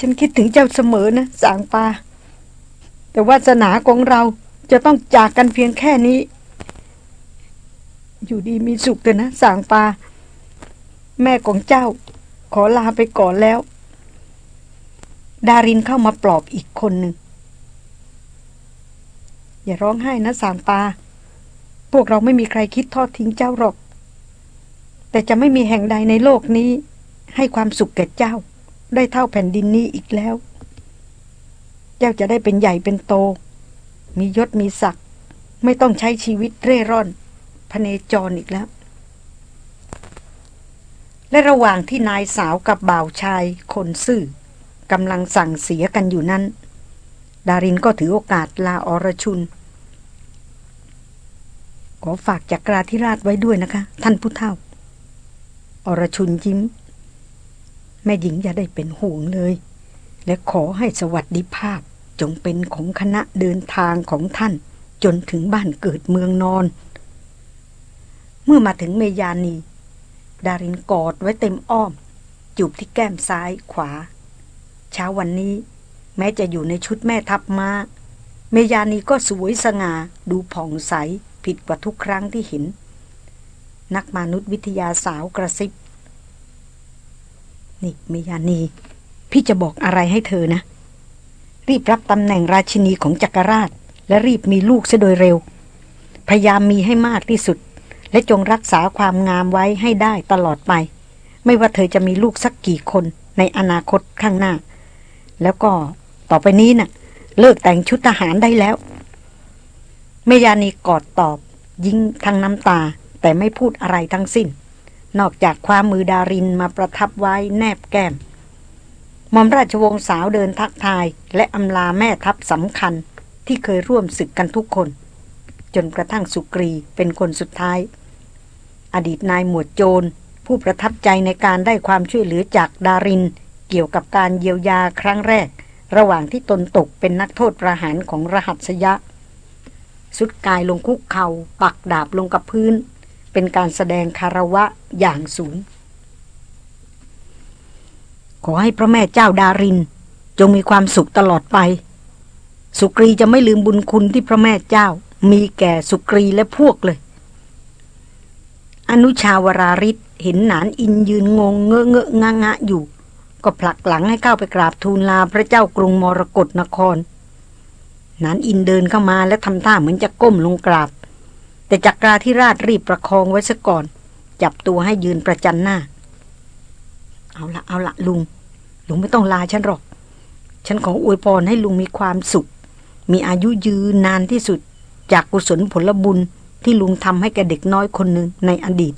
S1: ฉันคิดถึงเจ้าเสมอนะสางปา แต่วาสนาของเราจะต้องจากกันเพียงแค่นี้ อยู่ดีมีสุขเถอะนะสางปา แม่ของเจ้า ขอลาไปก่อนแล้ว ดารินเข้ามาปลอบอีกคนหนึ่ง อย่าร้องไห้นะสางปา พวกเราไม่มีใครคิดทอดทิ้งเจ้าหรอก แต่จะไม่มีแห่งใดในโลกนี้ ให้ความสุขแก่เจ้า ได้เท่าแผ่นดินนี้อีกแล้ว เจ้าจะได้เป็นใหญ่เป็นโต มียศมีศักดิ์ไม่ต้องใช้ชีวิตเร่ร่อนพเนจรอีกแล้ว และระหว่างที่นายสาวกับบ่าวชายคนซื่อกำลังสั่งเสียกันอยู่นั้น ดารินก็ถือโอกาสลาอรชุน ขอฝากจักราธิราชไว้ด้วยนะคะ ท่านผู้เฒ่า อรชุนยิ้ม แม่หญิงอย่าได้เป็นห่วงเลย และขอให้สวัสดิภาพจงเป็นของคณะเดินทางของท่าน จนถึงบ้านเกิดเมืองนอน เมื่อมาถึงเมยานี ดารินกอดไว้เต็มอ้อม จูบที่แก้มซ้ายขวา เช้าวันนี้ แม้จะอยู่ในชุดแม่ทัพมา้า เมยานีก็สวยสง่าดูผ่องใสผิดกว่าทุกครั้งที่เห็น นักมนุษยวิทยาสาวกระซิบ นี่เมยานี พี่จะบอกอะไรให้เธอนะ รีบรับตำแหน่งราชินีของจักรราช และรีบมีลูกซะโดยเร็ว พยายามมีให้มากที่สุด และจงรักษาความงามไว้ให้ได้ตลอดไป ไม่ว่าเธอจะมีลูกสักกี่คนในอนาคตข้างหน้า แล้วก็ต่อไปนี้นะ่ะ เลิกแต่งชุดทหารได้แล้ว เมยานีกอดตอบ ยิ้งทั้งน้ำตาแต่ไม่พูดอะไรทั้งสิ้น นอกจากความมือดารินมาประทับไว้แนบแก้มมอมราชวงศ์สาวเดินทักทาย และอำลาแม่ทัพสำคัญที่เคยร่วมศึกกันทุกคน จนกระทั่งสุกรีเป็นคนสุดท้าย อดีตนายหมวดโจร ผู้ประทับใจในการได้ความช่วยเหลือจากดาริน เกี่ยวกับการเยียวยาครั้งแรก ระหว่างที่ตนตกเป็นนักโทษประหารของรหัสยะ สุดกายลงคุกเขา่าปักดาบลงกับพื้น เป็นการแสดงคารวะอย่างสูง ขอให้พระแม่เจ้าดาริน จงมีความสุขตลอดไป สุกรีจะไม่ลืมบุญคุณที่พระแม่เจ้า มีแก่สุกรีและพวกเลย อนุชาวราริศเห็นหนานอินยืนงงเงอะเงอะงะงะอยู่ ก็ผลักหลังให้เข้าไปกราบทูลลาพระเจ้ากรุงมรกรนครนันอินเดินเข้ามาและทำท่าเหมือนจะก้มลงกราบ แต่จักราที่ราชรีบประคองไว้ซะก่อน จับตัวให้ยืนประจันหน้า เอาละเอาละลุง ลุงไม่ต้องลาฉันหรอก ฉันขออวยพรให้ลุงมีความสุข มีอายุยืนนานที่สุด จากกุศลผลบุญที่ลุงทำให้แกเด็กน้อยคนหนึ่งในอดีต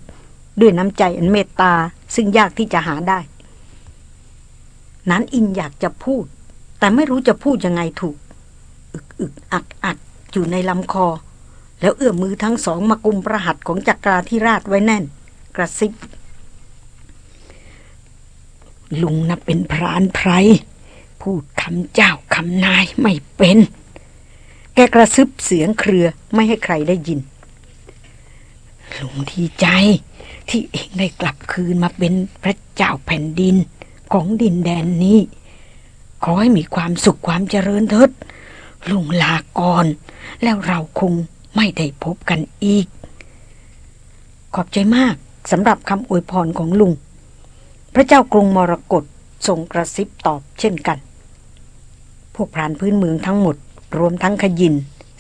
S1: ด้วยน้ำใจอันเมตตาซึ่งยากที่จะหาได้ นั้นอินอยากจะพูด แต่ไม่รู้จะพูดยังไงถูก อึกอึกอักอักอยู่ในลำคอ แล้วเอื้อมมือทั้งสองมากุมประหัตของจักราธิราชไว้แน่น กระซิบ ลุงนับเป็นพรานไพรพูดคำเจ้าคำนายไม่เป็น แกกระซึบเสียงเครือไม่ให้ใครได้ยิน ลุงดีใจที่เองได้กลับคืนมาเป็นพระเจ้าแผ่นดินของดินแดนนี้ ขอให้มีความสุขความเจริญเถิดลุงลาก่อน แล้วเราคง ไม่ได้พบกันอีก ขอบใจมากสำหรับคำอวยพรของลุง พระเจ้ากรุงมรกตทรงกระซิบตอบเช่นกัน พวกพรานพื้นเมืองทั้งหมด รวมทั้งขยิน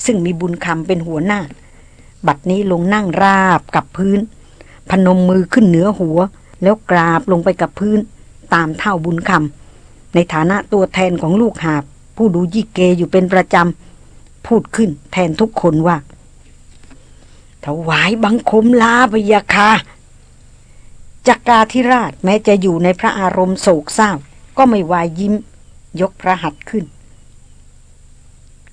S1: ซึ่งมีบุญคำเป็นหัวหน้า บัดนี้ลงนั่งราบกับพื้น พนมมือขึ้นเหนือหัว แล้วกราบลงไปกับพื้น ตามเท่าบุญคำในฐานะตัวแทนของลูกหาบ ผู้ดูยี่เกอยู่เป็นประจำ พูดขึ้นแทนทุกคนว่า ถวายบังคมลาพยาคาจักราธิราชแม้จะอยู่ในพระอารมณ์โศกเศร้า ก็ไม่วายยิ้ม ยกพระหัตถ์ขึ้น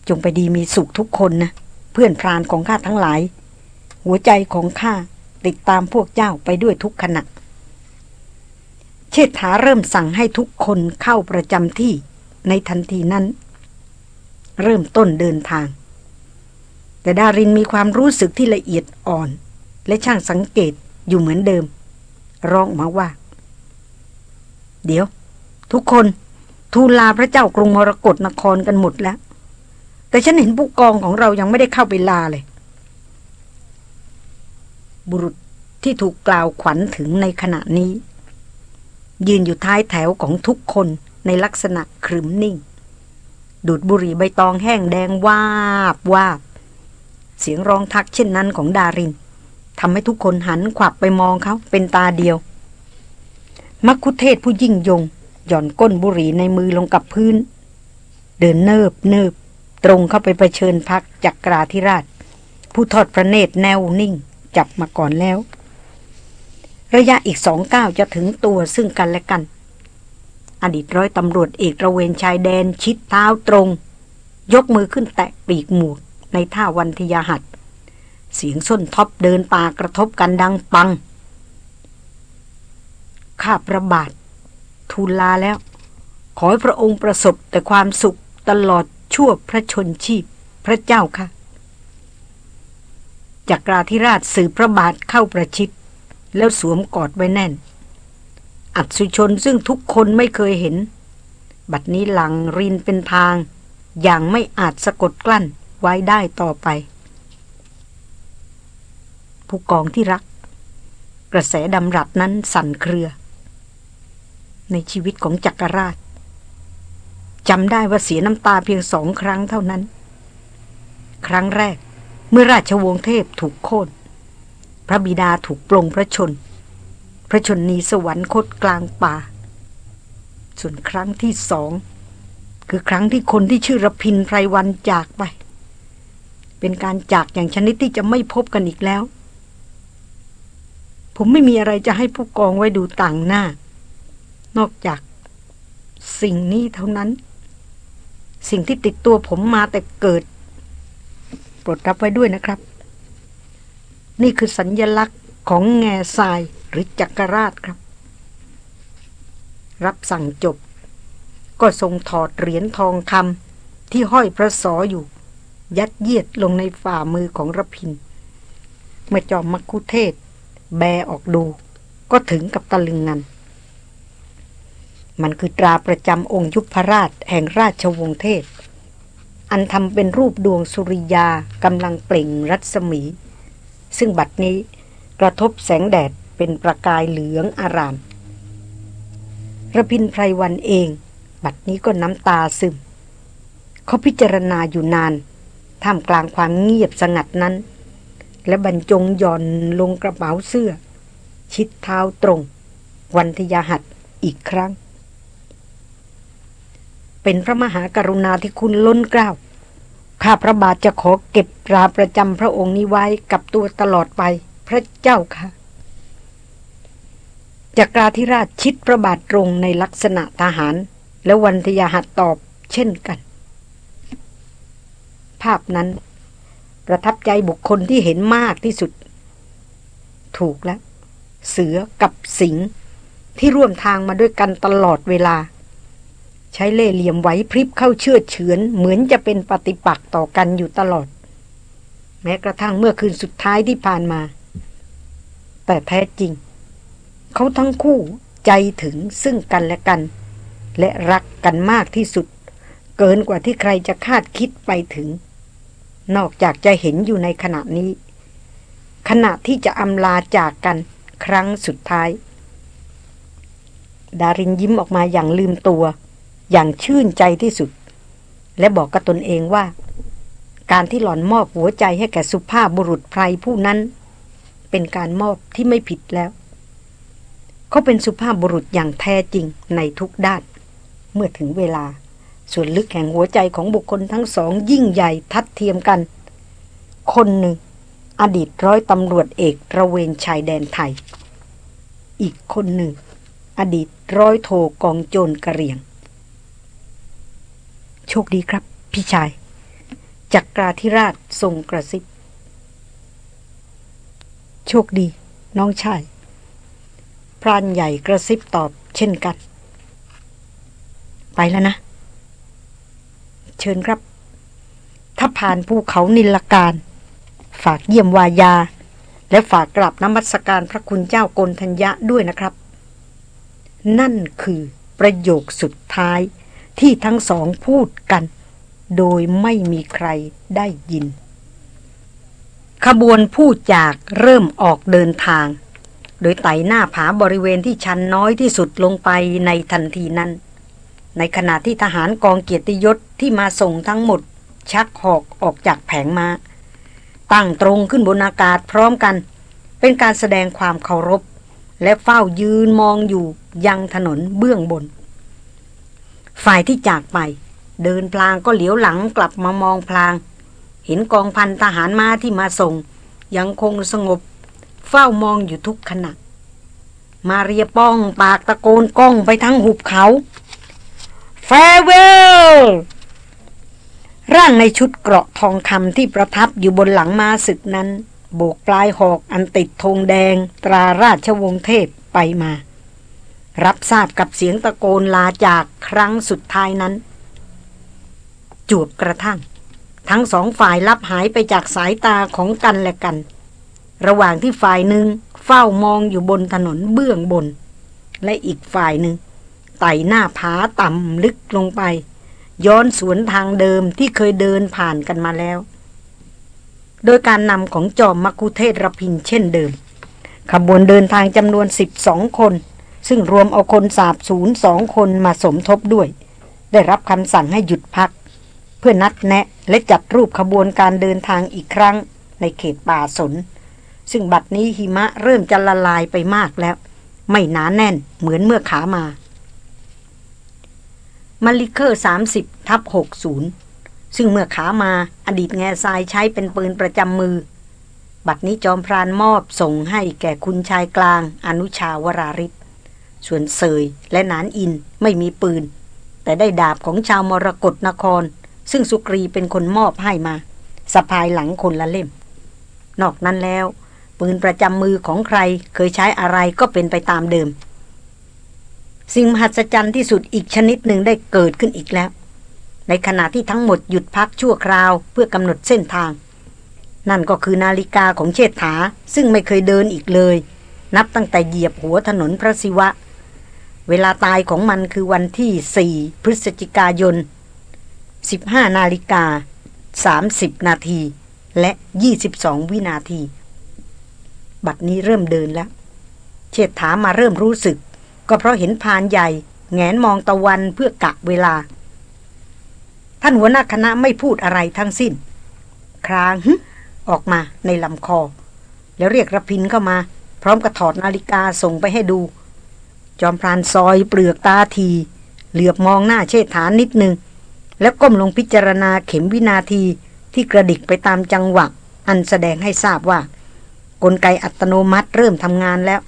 S1: จงไปดีมีสุขทุกคนนะ เพื่อนพรานของข้าทั้งหลาย หัวใจของข้าติดตามพวกเจ้าไปด้วยทุกขณะ เชษฐาเริ่มสั่งให้ทุกคนเข้าประจำที่ในทันทีนั้น เริ่มต้นเดินทาง แต่ดารินมีความรู้สึกที่ละเอียดอ่อน และช่างสังเกตอยู่เหมือนเดิม ร้องมาว่า เดี๋ยว ทุกคน ทูลลาพระเจ้ากรุงมรกรนครกันหมดแล้ว แต่ฉันเห็นผู้กองของเรายังไม่ได้เข้าไปลาเลย บุรุษที่ถูกกล่าวขวัญถึงในขณะนี้ ยืนอยู่ท้ายแถวของทุกคนในลักษณะครึมนิ่ง ดูดบุหรี่ใบตองแห้งแดงวาบวาบ เสียงร้องทักเช่นนั้นของดารินทำให้ทุกคนหันขวับไปมองเขาเป็นตาเดียว มักคุเทศผู้ยิ่งยง หย่อนก้นบุหรี่ในมือลงกับพื้น เดินเนิบเนิบ ตรงเข้าไปประเชิญพักจักกราธิราช ผู้ทอดพระเนตรแนวนิ่ง จับมาก่อนแล้ว ระยะอีกสองก้าวจะถึงตัวซึ่งกันและกัน อดีตร้อยตำรวจเอกระเวนชายแดนชิดเท้าตรง ยกมือขึ้นแตะปีกหมูด ในท่าวันทยาหัดเสียงส้นท็อปเดินป่ากระทบกันดังปัง ข้าประบาท ทูลลาแล้ว ขอให้พระองค์ประสบแต่ความสุขตลอดชั่วพระชนชีพพระเจ้าค่ะจักราธิราชสืบพระบาทเข้าประชิดแล้วสวมกอดไว้แน่น อัศชนซึ่งทุกคนไม่เคยเห็น บัดนี้หลังรินเป็นทาง อย่างไม่อาจสะกดกลั้น ไว้ได้ต่อไป ผู้กองที่รัก กระแสดำรัดนั้นสั่นเครือ ในชีวิตของจักรราชจำได้ว่าเสียน้ำตาเพียงสองครั้งเท่านั้น ครั้งแรกเมื่อราชวงศ์เทพถูกโค่น พระบิดาถูกปลงพระชน พระชนนีสวรรคตกลางป่า ส่วนครั้งที่สอง คือครั้งที่คนที่ชื่อรพินไพรวันจากไป เป็นการจากอย่างชนิดที่จะไม่พบกันอีกแล้ว ผมไม่มีอะไรจะให้ผู้กองไว้ดูต่างหน้า นอกจากสิ่งนี้เท่านั้น สิ่งที่ติดตัวผมมาแต่เกิด โปรดรับไว้ด้วยนะครับ นี่คือสัญญลักษณ์ของแง่ทรายหรือจักรราชครับ รับสั่งจบ ก็ทรงถอดเหรียญทองคำที่ห้อยพระสออยู่ ยัดเยียดลงในฝ่ามือของรพิน เมื่อจอมมักคุเทศ แบออกดู ก็ถึงกับตะลึงงัน มันคือตราประจำองค์ยุพราชแห่งราชวงศ์เทพอันทำเป็นรูปดวงสุริยากำลังเปล่งรัศมี ซึ่งบัดนี้กระทบแสงแดดเป็นประกายเหลืองอารามระพินไพรวันเอง บัดนี้ก็น้ำตาซึม เขาพิจารณาอยู่นาน ท่ามกลางความเงียบสงัดนั้น และบรรจงย่อนลงกระเป๋าเสื้อ ชิดเท้าตรง วันทยาหัดอีกครั้ง เป็นพระมหากรุณาที่คุณล้นเกล้าข้าพระบาทจะขอเก็บตราประจำพระองค์นี้ไว้กับตัวตลอดไปพระเจ้าค่ะจักราธิราชชิดพระบาทตรงในลักษณะทหาร และวันทยาหัดตอบเช่นกัน ภาพนั้น ประทับใจบุคคลที่เห็นมากที่สุด ถูกแล้ว เสือกับสิงที่ร่วมทางมาด้วยกันตลอดเวลา ใช้เล่เหลี่ยมไหวพริบเข้าเชื่อเฉือน เหมือนจะเป็นปฏิปักษ์ต่อกันอยู่ตลอด แม้กระทั่งเมื่อคืนสุดท้ายที่ผ่านมา แต่แท้จริง เขาทั้งคู่ใจถึงซึ่งกันและกัน และรักกันมากที่สุด เกินกว่าที่ใครจะคาดคิดไปถึง นอกจากจะเห็นอยู่ในขณะนี้ ขณะที่จะอำลาจากกันครั้งสุดท้าย ดารินยิ้มออกมาอย่างลืมตัว อย่างชื่นใจที่สุด และบอกกับตนเองว่า การที่หล่อนมอบหัวใจให้แก่สุภาพบุรุษไพรผู้นั้น เป็นการมอบที่ไม่ผิดแล้ว เขาเป็นสุภาพบุรุษอย่างแท้จริงในทุกด้าน เมื่อถึงเวลา ส่วนลึกแห่งหัวใจของบุคคลทั้งสองยิ่งใหญ่ทัดเทียมกัน คนหนึ่ง อดีตร้อยตำรวจเอกระเวนชายแดนไทย อีกคนหนึ่ง อดีตร้อยโทกองโจรกระเรียง โชคดีครับ พี่ชาย จักกราธิราชทรงกระซิบ โชคดี น้องชาย พรานใหญ่กระซิบตอบเช่นกัน ไปแล้วนะ เชิญครับ ถ้าผ่านภูเขานิลการ ฝากเยี่ยมวายา และฝากกลับน้ำมัสการพระคุณเจ้ากนทัญญะด้วยนะครับ นั่นคือประโยคสุดท้ายที่ทั้งสองพูดกัน โดยไม่มีใครได้ยิน ขบวนผู้จากเริ่มออกเดินทาง โดยไต่หน้าผาบริเวณที่ชันน้อยที่สุดลงไปในทันทีนั้น ในขณะที่ทหารกองเกียรติยศที่มาส่งทั้งหมด ชักหอกออกจากแผงมา้า ตั้งตรงขึ้นบนอากาศพร้อมกัน เป็นการแสดงความเคารพ และเฝ้ายืนมองอยู่ยังถนนเบื้องบน ฝ่ายที่จากไป เดินพลางก็เหลียวหลังกลับมามองพลาง เห็นกองพันทหารม้าที่มาส่ง ยังคงสงบ เฝ้ามองอยู่ทุกขณะมาเรียป้องปากตะโกนก้องไปทั้งหุบเขา แฟเวลร่างในชุดเกราะทองคำที่ประทับอยู่บนหลังมาศึกนั้น โบกปลายหอกอันติดธงแดง ตราราชวงศ์เทพไปมา รับทราบกับเสียงตะโกนลาจากครั้งสุดท้ายนั้น จวบกระทั่ง ทั้งสองฝ่ายลับหายไปจากสายตาของกันและกัน ระหว่างที่ฝ่ายหนึ่งเฝ้ามองอยู่บนถนนเบื้องบน และอีกฝ่ายหนึ่ง ไต่หน้าผาต่ำลึกลงไป ย้อนสวนทางเดิมที่เคยเดินผ่านกันมาแล้ว โดยการนำของจอมมักุเทศรพินเช่นเดิม ขบวนเดินทางจำนวน 12 คน ซึ่งรวมเอาคนสาบศูนย์สองคนมาสมทบด้วย ได้รับคำสั่งให้หยุดพัก เพื่อนัดแนะและจัดรูปขบวนการเดินทางอีกครั้งในเขตป่าสน ซึ่งบัดนี้หิมะเริ่มจะละลายไปมากแล้ว ไม่หนาแน่นเหมือนเมื่อขามา มาลิเคอร์30ทับ60 ซึ่งเมื่อขามาอดีตแง่ทรายใช้เป็นปืนประจำมือ บัดนี้จอมพรานมอบส่งให้แก่คุณชายกลาง อนุชาวราริศส่วนเสยและนานอินไม่มีปืน แต่ได้ดาบของชาวมรกรนคร ซึ่งสุกรีเป็นคนมอบให้มาสะพายหลังคนละเล่ม นอกนั้นแล้ว ปืนประจำมือของใครเคยใช้อะไรก็เป็นไปตามเดิม สิ่งมหัศจรรย์ที่สุดอีกชนิดหนึ่งได้เกิดขึ้นอีกแล้ว ในขณะที่ทั้งหมดหยุดพักชั่วคราวเพื่อกำหนดเส้นทาง นั่นก็คือนาฬิกาของเชษฐาซึ่งไม่เคยเดินอีกเลย นับตั้งแต่เหยียบหัวถนนพระศิวะ เวลาตายของมันคือวันที่ 4 พฤศจิกายน 15 นาฬิกา 30 นาทีและ 22 วินาที บัดนี้เริ่มเดินแล้ว เชิดถามาเริ่มรู้สึก ก็เพราะเห็นพานใหญ่ แงนมองตะวันเพื่อกะเวลา ท่านหัวหน้าคณะไม่พูดอะไรทั้งสิ้น ครางฮึออกมาในลำคอ แล้วเรียกระพินเข้ามา พร้อมกับถอดนาฬิกาส่งไปให้ดู จอมพรานซอยเปลือกตาที เหลือบมองหน้าเชษฐานนิดนึง แล้วก้มลงพิจารณาเข็มวินาทีที่กระดิกไปตามจังหวะอันแสดงให้ทราบว่า กลไกอัตโนมัติเริ่มทำงานแล้ว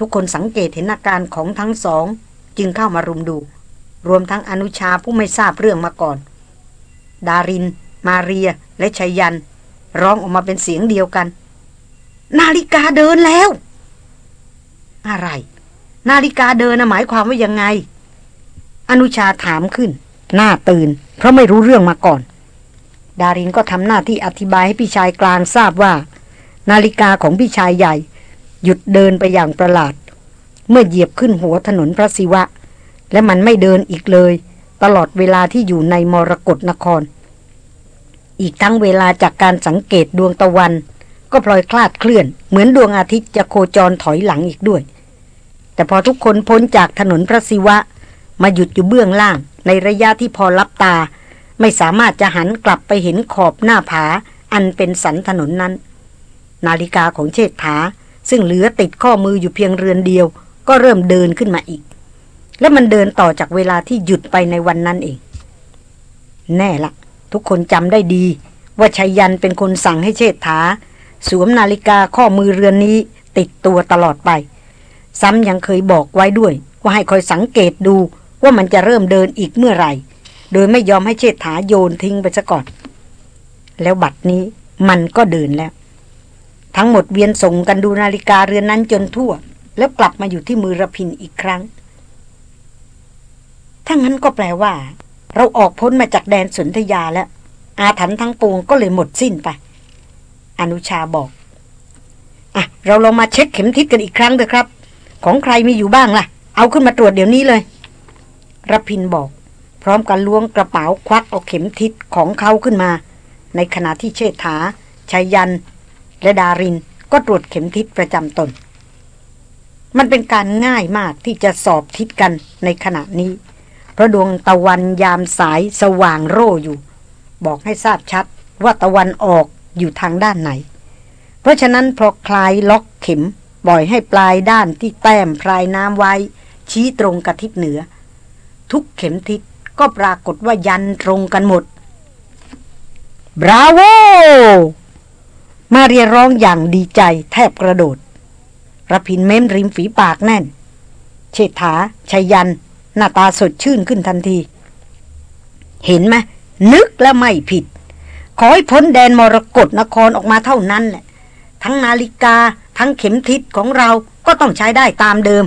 S1: ทุกคนสังเกตเห็นอาการของทั้งสอง จึงเข้ามารุมดู รวมทั้งอนุชาผู้ไม่ทราบเรื่องมาก่อน ดาริน มาเรีย และชัยยัน ร้องออกมาเป็นเสียงเดียวกัน นาฬิกาเดินแล้ว อะไร นาฬิกาเดินนะหมายความว่ายังไง อนุชาถามขึ้น หน้าตื่น เพราะไม่รู้เรื่องมาก่อน ดารินก็ทำหน้าที่อธิบายให้พี่ชายกลางทราบว่า นาฬิกาของพี่ชายใหญ่ หยุดเดินไปอย่างประหลาด เมื่อเหยียบขึ้นหัวถนนพระศิวะ และมันไม่เดินอีกเลย ตลอดเวลาที่อยู่ในมรกรนคร อีกทั้งเวลาจากการสังเกตดวงตะวัน ก็พลอยคลาดเคลื่อน เหมือนดวงอาทิตย์จะโคจรถอยหลังอีกด้วย แต่พอทุกคนพ้นจากถนนพระศิวะ มาหยุดอยู่เบื้องล่าง ในระยะที่พอรับตา ไม่สามารถจะหันกลับไปเห็นขอบหน้าผาอันเป็นสันถนนนั้น นาฬิกาของเชษฐา ซึ่งเหลือติดข้อมืออยู่เพียงเรือนเดียว ก็เริ่มเดินขึ้นมาอีก และมันเดินต่อจากเวลาที่หยุดไปในวันนั้นเอง แน่ละ ทุกคนจำได้ดี ว่าชัยยันเป็นคนสั่งให้เชษฐา สวมนาฬิกาข้อมือเรือนนี้ติดตัวตลอดไป ซ้ำยังเคยบอกไว้ด้วย ว่าให้คอยสังเกตดูว่ามันจะเริ่มเดินอีกเมื่อไหร่ โดยไม่ยอมให้เชษฐาโยนทิ้งไปซะก่อน แล้วบัดนี้มันก็เดินแล้ว ทั้งหมดเวียนส่งกันดูนาฬิกาเรือนนั้นจนทั่ว แล้วกลับมาอยู่ที่มือระพินอีกครั้ง ถ้างั้นก็แปลว่า เราออกพ้นมาจากแดนสนธยาแล้ว อาถรรพ์ทั้งปวงก็เลยหมดสิ้นไป อนุชาบอกอะเราลองมาเช็คเข็มทิศกันอีกครั้งเถอะครับ ของใครมีอยู่บ้างล่ะ เอาขึ้นมาตรวจเดี๋ยวนี้เลยรพินบอก พร้อมกันล้วงกระเป๋าควักเอาเข็มทิศของเขาขึ้นมา ในขณะที่เชษฐาชัยยัน และดารินก็ตรวจเข็มทิศประจำตน มันเป็นการง่ายมากที่จะสอบทิศกันในขณะนี้ เพราะดวงตะวันยามสายสว่างโร่อยู่ บอกให้ทราบชัดว่าตะวันออกอยู่ทางด้านไหน เพราะฉะนั้นพอคลายล็อกเข็มปล่อยให้ปลายด้านที่แต้มพลายน้ำไว้ ชี้ตรงกับทิศเหนือ ทุกเข็มทิศก็ปรากฏว่ายันตรงกันหมดบราโว มาเรียร้องอย่างดีใจแทบกระโดดระพินเม้มริมฝีปากแน่น เชษฐาชัยยัน หน้าตาสดชื่นขึ้นทันที เห็นไหมนึกแล้วไม่ผิด ขอให้พ้นแดนมรกรนครออกมาเท่านั้นแหละ ทั้งนาฬิกา ทั้งเข็มทิศของเราก็ต้องใช้ได้ตามเดิม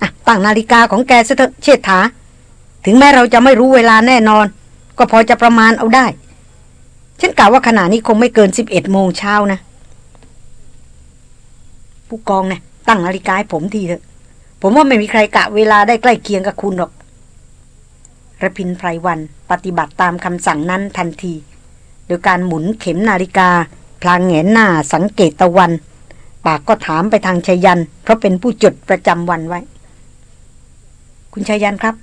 S1: อะตั้งนาฬิกาของแกซะเถอะเชษฐา ถึงแม้เราจะไม่รู้เวลาแน่นอน ก็พอจะประมาณเอาได้ ฉันกล่าวว่าขณะนี้คงไม่เกินสิบเอ็ดโมงเช้านะ ผู้กองนะตั้งนาฬิกาให้ผมทีเถอะ ผมว่าไม่มีใครกะเวลาได้ใกล้เคียงกับคุณหรอกระพินไพรวันปฏิบัติตามคำสั่งนั้นทันที โดยการหมุนเข็มนาฬิกา พลางแงนหน้าสังเกตตะวัน ปากก็ถามไปทางชายัน เพราะเป็นผู้จดประจำวันไว้ คุณชายันครับ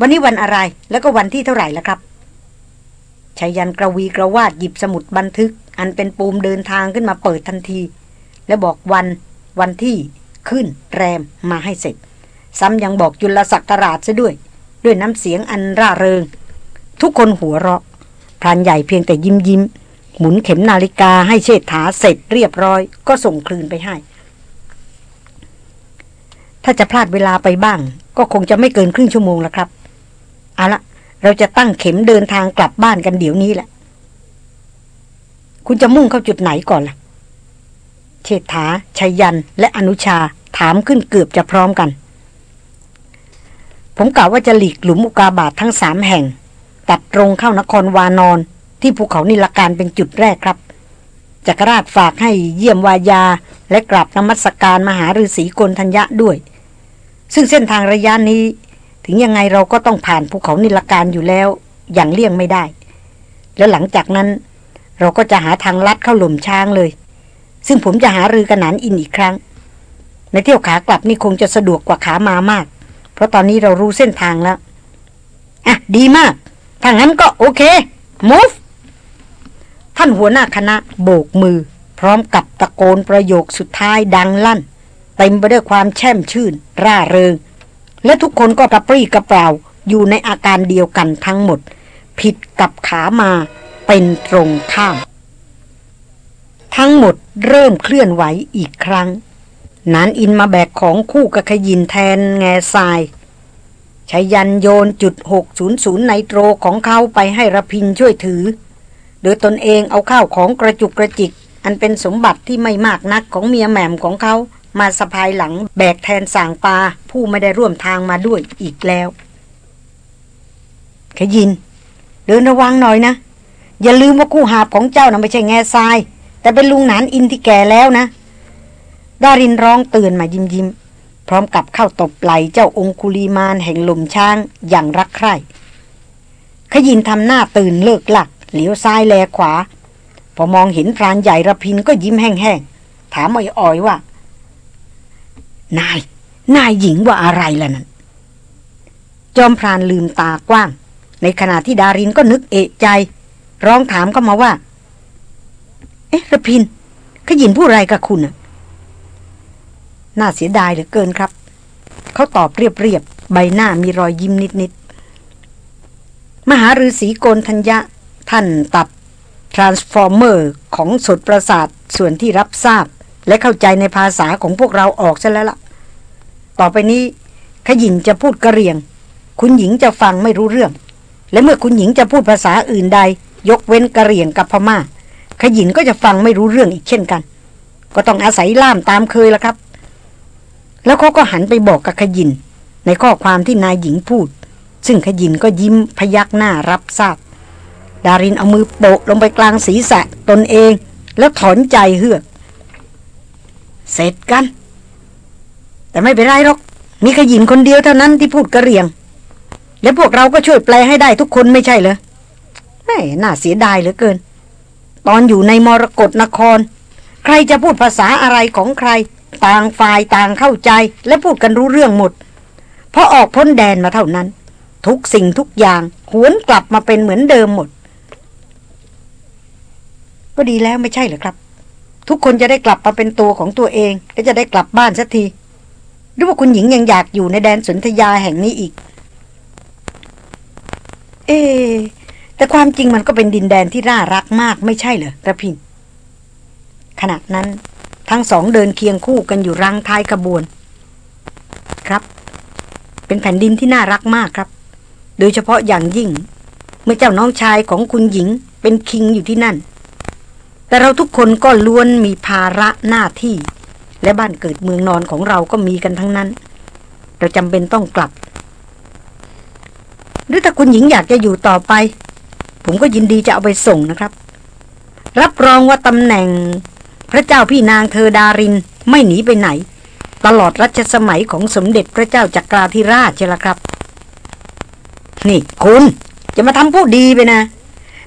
S1: วันนี้วันอะไรแล้วก็วันที่เท่าไหร่แล้วครับ ชายันกระวีกระวาดหยิบสมุดบันทึก อันเป็นปูมเดินทางขึ้นมาเปิดทันที และบอกวันวันที่ขึ้นแรมมาให้เสร็จ ซ้ำยังบอกจุลศักราชซะด้วย ด้วยน้ำเสียงอันร่าเริง ทุกคนหัวเราะพรานใหญ่เพียงแต่ยิ้มยิ้ม หมุนเข็มนาฬิกาให้เชษฐาเสร็จเรียบร้อย ก็ส่งคลืนไปให้ ถ้าจะพลาดเวลาไปบ้าง ก็คงจะไม่เกินครึ่งชั่วโมงล้วครับ เอาละ เราจะตั้งเข็มเดินทางกลับบ้านกันเดี๋ยวนี้แหละ คุณจะมุ่งเข้าจุดไหนก่อนล่ะ เชษฐาชัยยัน และอนุชาถามขึ้นเกือบจะพร้อมกัน ผมกล่าวว่าจะหลีกหลุมอุกาบาตททั้งสามแห่ง ตัดตรงเข้านครวานอน ที่ภูเขานิลการเป็นจุดแรกครับจักรราชฝากให้เยี่ยมวายา และกราบนมัสการมหาฤาษีกนทัญญะด้วย ซึ่งเส้นทางระยะนี้ ถึงยังไงเราก็ต้องผ่านภูเขานิลการอยู่แล้ว อย่างเลี่ยงไม่ได้ แล้วหลังจากนั้น เราก็จะหาทางลัดเข้าหลุมช้างเลย ซึ่งผมจะหารือกันนานอินอีกครั้ง ในเที่ยวขากลับนี่คงจะสะดวกกว่าขามามาก เพราะตอนนี้เรารู้เส้นทางแล้ว อะ ดีมาก ถ้างั้นก็โอเค move ท่านหัวหน้าคณะโบกมือ พร้อมกับตะโกนประโยคสุดท้ายดังลั่นเต็มไปด้วยความแช่มชื่น ร่าเริง และทุกคนก็กระปรี้กระเปร่าอยู่ในอาการเดียวกันทั้งหมด ผิดกับขามาเป็นตรงข้าม ทั้งหมดเริ่มเคลื่อนไหวอีกครั้งนานอินมาแบกของคู่กับขยินแทนแง่ทรายช้ยันโยนจุด 600 ไนโตรของเขาไปให้ระพินช่วยถือ โดยตนเองเอาข้าวของกระจุกกระจิก อันเป็นสมบัติที่ไม่มากนักของเมียแหม่มของเขา มาสะพายหลังแบกแทนสางปาผู้ไม่ได้ร่วมทางมาด้วยอีกแล้วขยิน เดินระวังหน่อยนะ อย่าลืมว่าคู่หาบของเจ้านะ่ะไม่ใช่แง่ทราย แต่เป็นลุงหนานอินที่แก่แล้วนะดารินร้องเตือนมายิ้มยิ้มพร้อมกับเข้าตบไหลเจ้าองคุลีมานแห่งลมช้างอย่างรักใคร่ขยินทำหน้าตื่นเลิกหลัก เหลียวซ้ายแลขวา พอมองเห็นพรานใหญ่ระพินก็ยิ้มแห้งๆ ถามอ่อยๆว่า นาย นายหญิงว่าอะไรล่ะนั่น จอมพรานลืมตากว้าง ในขณะที่ดารินก็นึกเอะใจ ร้องถามก็มาว่า เอ๊ะรพินทร์ ขยินพูดอะไรกับคุณอะน่าเสียดายเหลือเกินครับ เขาตอบเรียบๆ ใบหน้ามีรอยยิ้มนิดๆ มหาฤาษีโกณฑัญญะ ท่านตัด transformer ของโสตประสาทส่วนที่รับทราบ และเข้าใจในภาษาของพวกเราออกซะแล้วล่ะ ต่อไปนี้ขยินจะพูดกระเรียง คุณหญิงจะฟังไม่รู้เรื่อง และเมื่อคุณหญิงจะพูดภาษาอื่นใด ยกเว้นกระเรียงกับพมา่า ขยินก็จะฟังไม่รู้เรื่องอีกเช่นกัน ก็ต้องอาศัยล่ามตามเคยละครับ แล้วเขาก็หันไปบอกกับขยิน ในข้อความที่นายหญิงพูด ซึ่งขยินก็ยิ้มพยักหน้ารับทราบดารินเอามือโปะลงไปกลางศีรษะตนเอง แล้วถอนใจเฮือก เสร็จกัน แต่ไม่เป็นไรหรอก มีขยินคนเดียวเท่านั้นที่พูดกระเรียง และพวกเราก็ช่วยแปลให้ได้ทุกคนไม่ใช่เหรอแม่น่าเสียดายเหลือเกิน ตอนอยู่ในมรกรนคร ใครจะพูดภาษาอะไรของใคร ต่างฝ่ายต่างเข้าใจ และพูดกันรู้เรื่องหมดพอออกพ้นแดนมาเท่านั้น ทุกสิ่งทุกอย่างหวนกลับมาเป็นเหมือนเดิมหมด ก็ดีแล้วไม่ใช่เหรอครับ ทุกคนจะได้กลับมาเป็นตัวของตัวเอง และจะได้กลับบ้านสักทีหรือว่าคุณหญิงยังอยากอยู่ในแดนสนธยาแห่งนี้อีก เอ แต่ความจริงมันก็เป็นดินแดนที่น่ารักมากไม่ใช่เหรอระพินขณะนั้นทั้งสองเดินเคียงคู่กันอยู่รังท้ายขบวน ครับ เป็นแผ่นดินที่น่ารักมากครับ โดยเฉพาะอย่างยิ่ง เมื่อเจ้าน้องชายของคุณหญิงเป็นคิงอยู่ที่นั่น แต่เราทุกคนก็ล้วนมีภาระหน้าที่ และบ้านเกิดเมืองนอนของเราก็มีกันทั้งนั้น เราจำเป็นต้องกลับ หรือถ้าคุณหญิงอยากจะอยู่ต่อไป ผมก็ยินดีจะเอาไปส่งนะครับ รับรองว่าตำแหน่ง พระเจ้าพี่นางเธอดารินไม่หนีไปไหน ตลอดรัชสมัยของสมเด็จพระเจ้าจักราธิราชใช่ละครับ นี่คุณจะมาทำผู้ดีไปนะ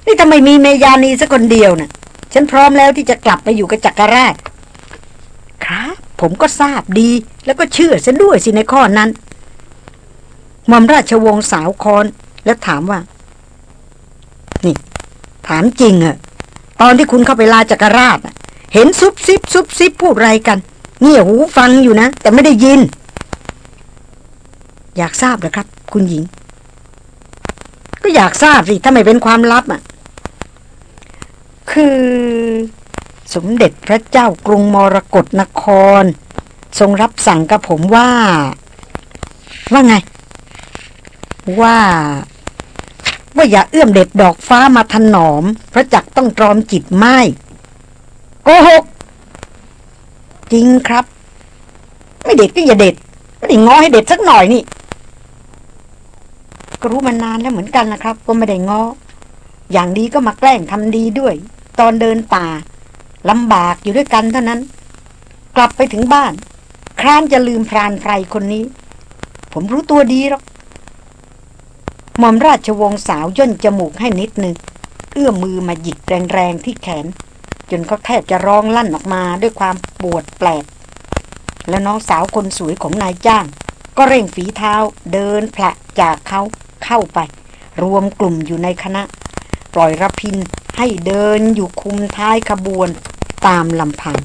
S1: นี่ทำไมมีเมยานีสักคนเดียวนะ่ะ ฉันพร้อมแล้วที่จะกลับไปอยู่กับจักรราช ครับ ผมก็ทราบดีแล้วก็เชื่อฉันด้วยสิในข้อนั้นมอมราชวงศ์สาวคอนแล้วถามว่า นี่ ถามจริงอะตอนที่คุณเข้าไปลาจักรราชเห็นซุบซิบซุบซิบพูดอะไรกันเงี่ยหูฟังอยู่นะ แต่ไม่ได้ยิน อยากทราบเหรอครับ คุณหญิง ก็อยากทราบสิถ้าไม่เป็นความลับอะ คือ สมเด็จพระเจ้ากรุงมรกรนคร ทรงรับสั่งกับผมว่า ว่าไง ว่า ว่าอย่าเอื้อมเด็ดดอกฟ้ามาถนอม พระจักต้องตรอมจิตไม้โกหก จริงครับ ไม่เด็ดก็อย่าเด็ดไม่ได้งอให้เด็ดสักหน่อยนี่ก็รู้มานานแล้วเหมือนกันนะครับ ก็ไม่ได้งอ อย่างดีก็มาแกล้งทำดีด้วย ตอนเดินป่าลำบากอยู่ด้วยกันเท่านั้น กลับไปถึงบ้าน ครานจะลืมพรานไพรคนนี้ ผมรู้ตัวดีหรอกหม่อมราชวงศ์สาวย่นจมูกให้นิดนึง เอื้อมมือมาหยิกแรงๆที่แขน จนเขาแทบจะร้องลั่นออกมาด้วยความปวดแปลก แล้วน้องสาวคนสวยของนายจ้าง ก็เร่งฝีเท้าเดินแผละจากเขาเข้าไป รวมกลุ่มอยู่ในคณะ ปล่อยรพินให้เดินอยู่คุมท้ายขบวนตามลำพัง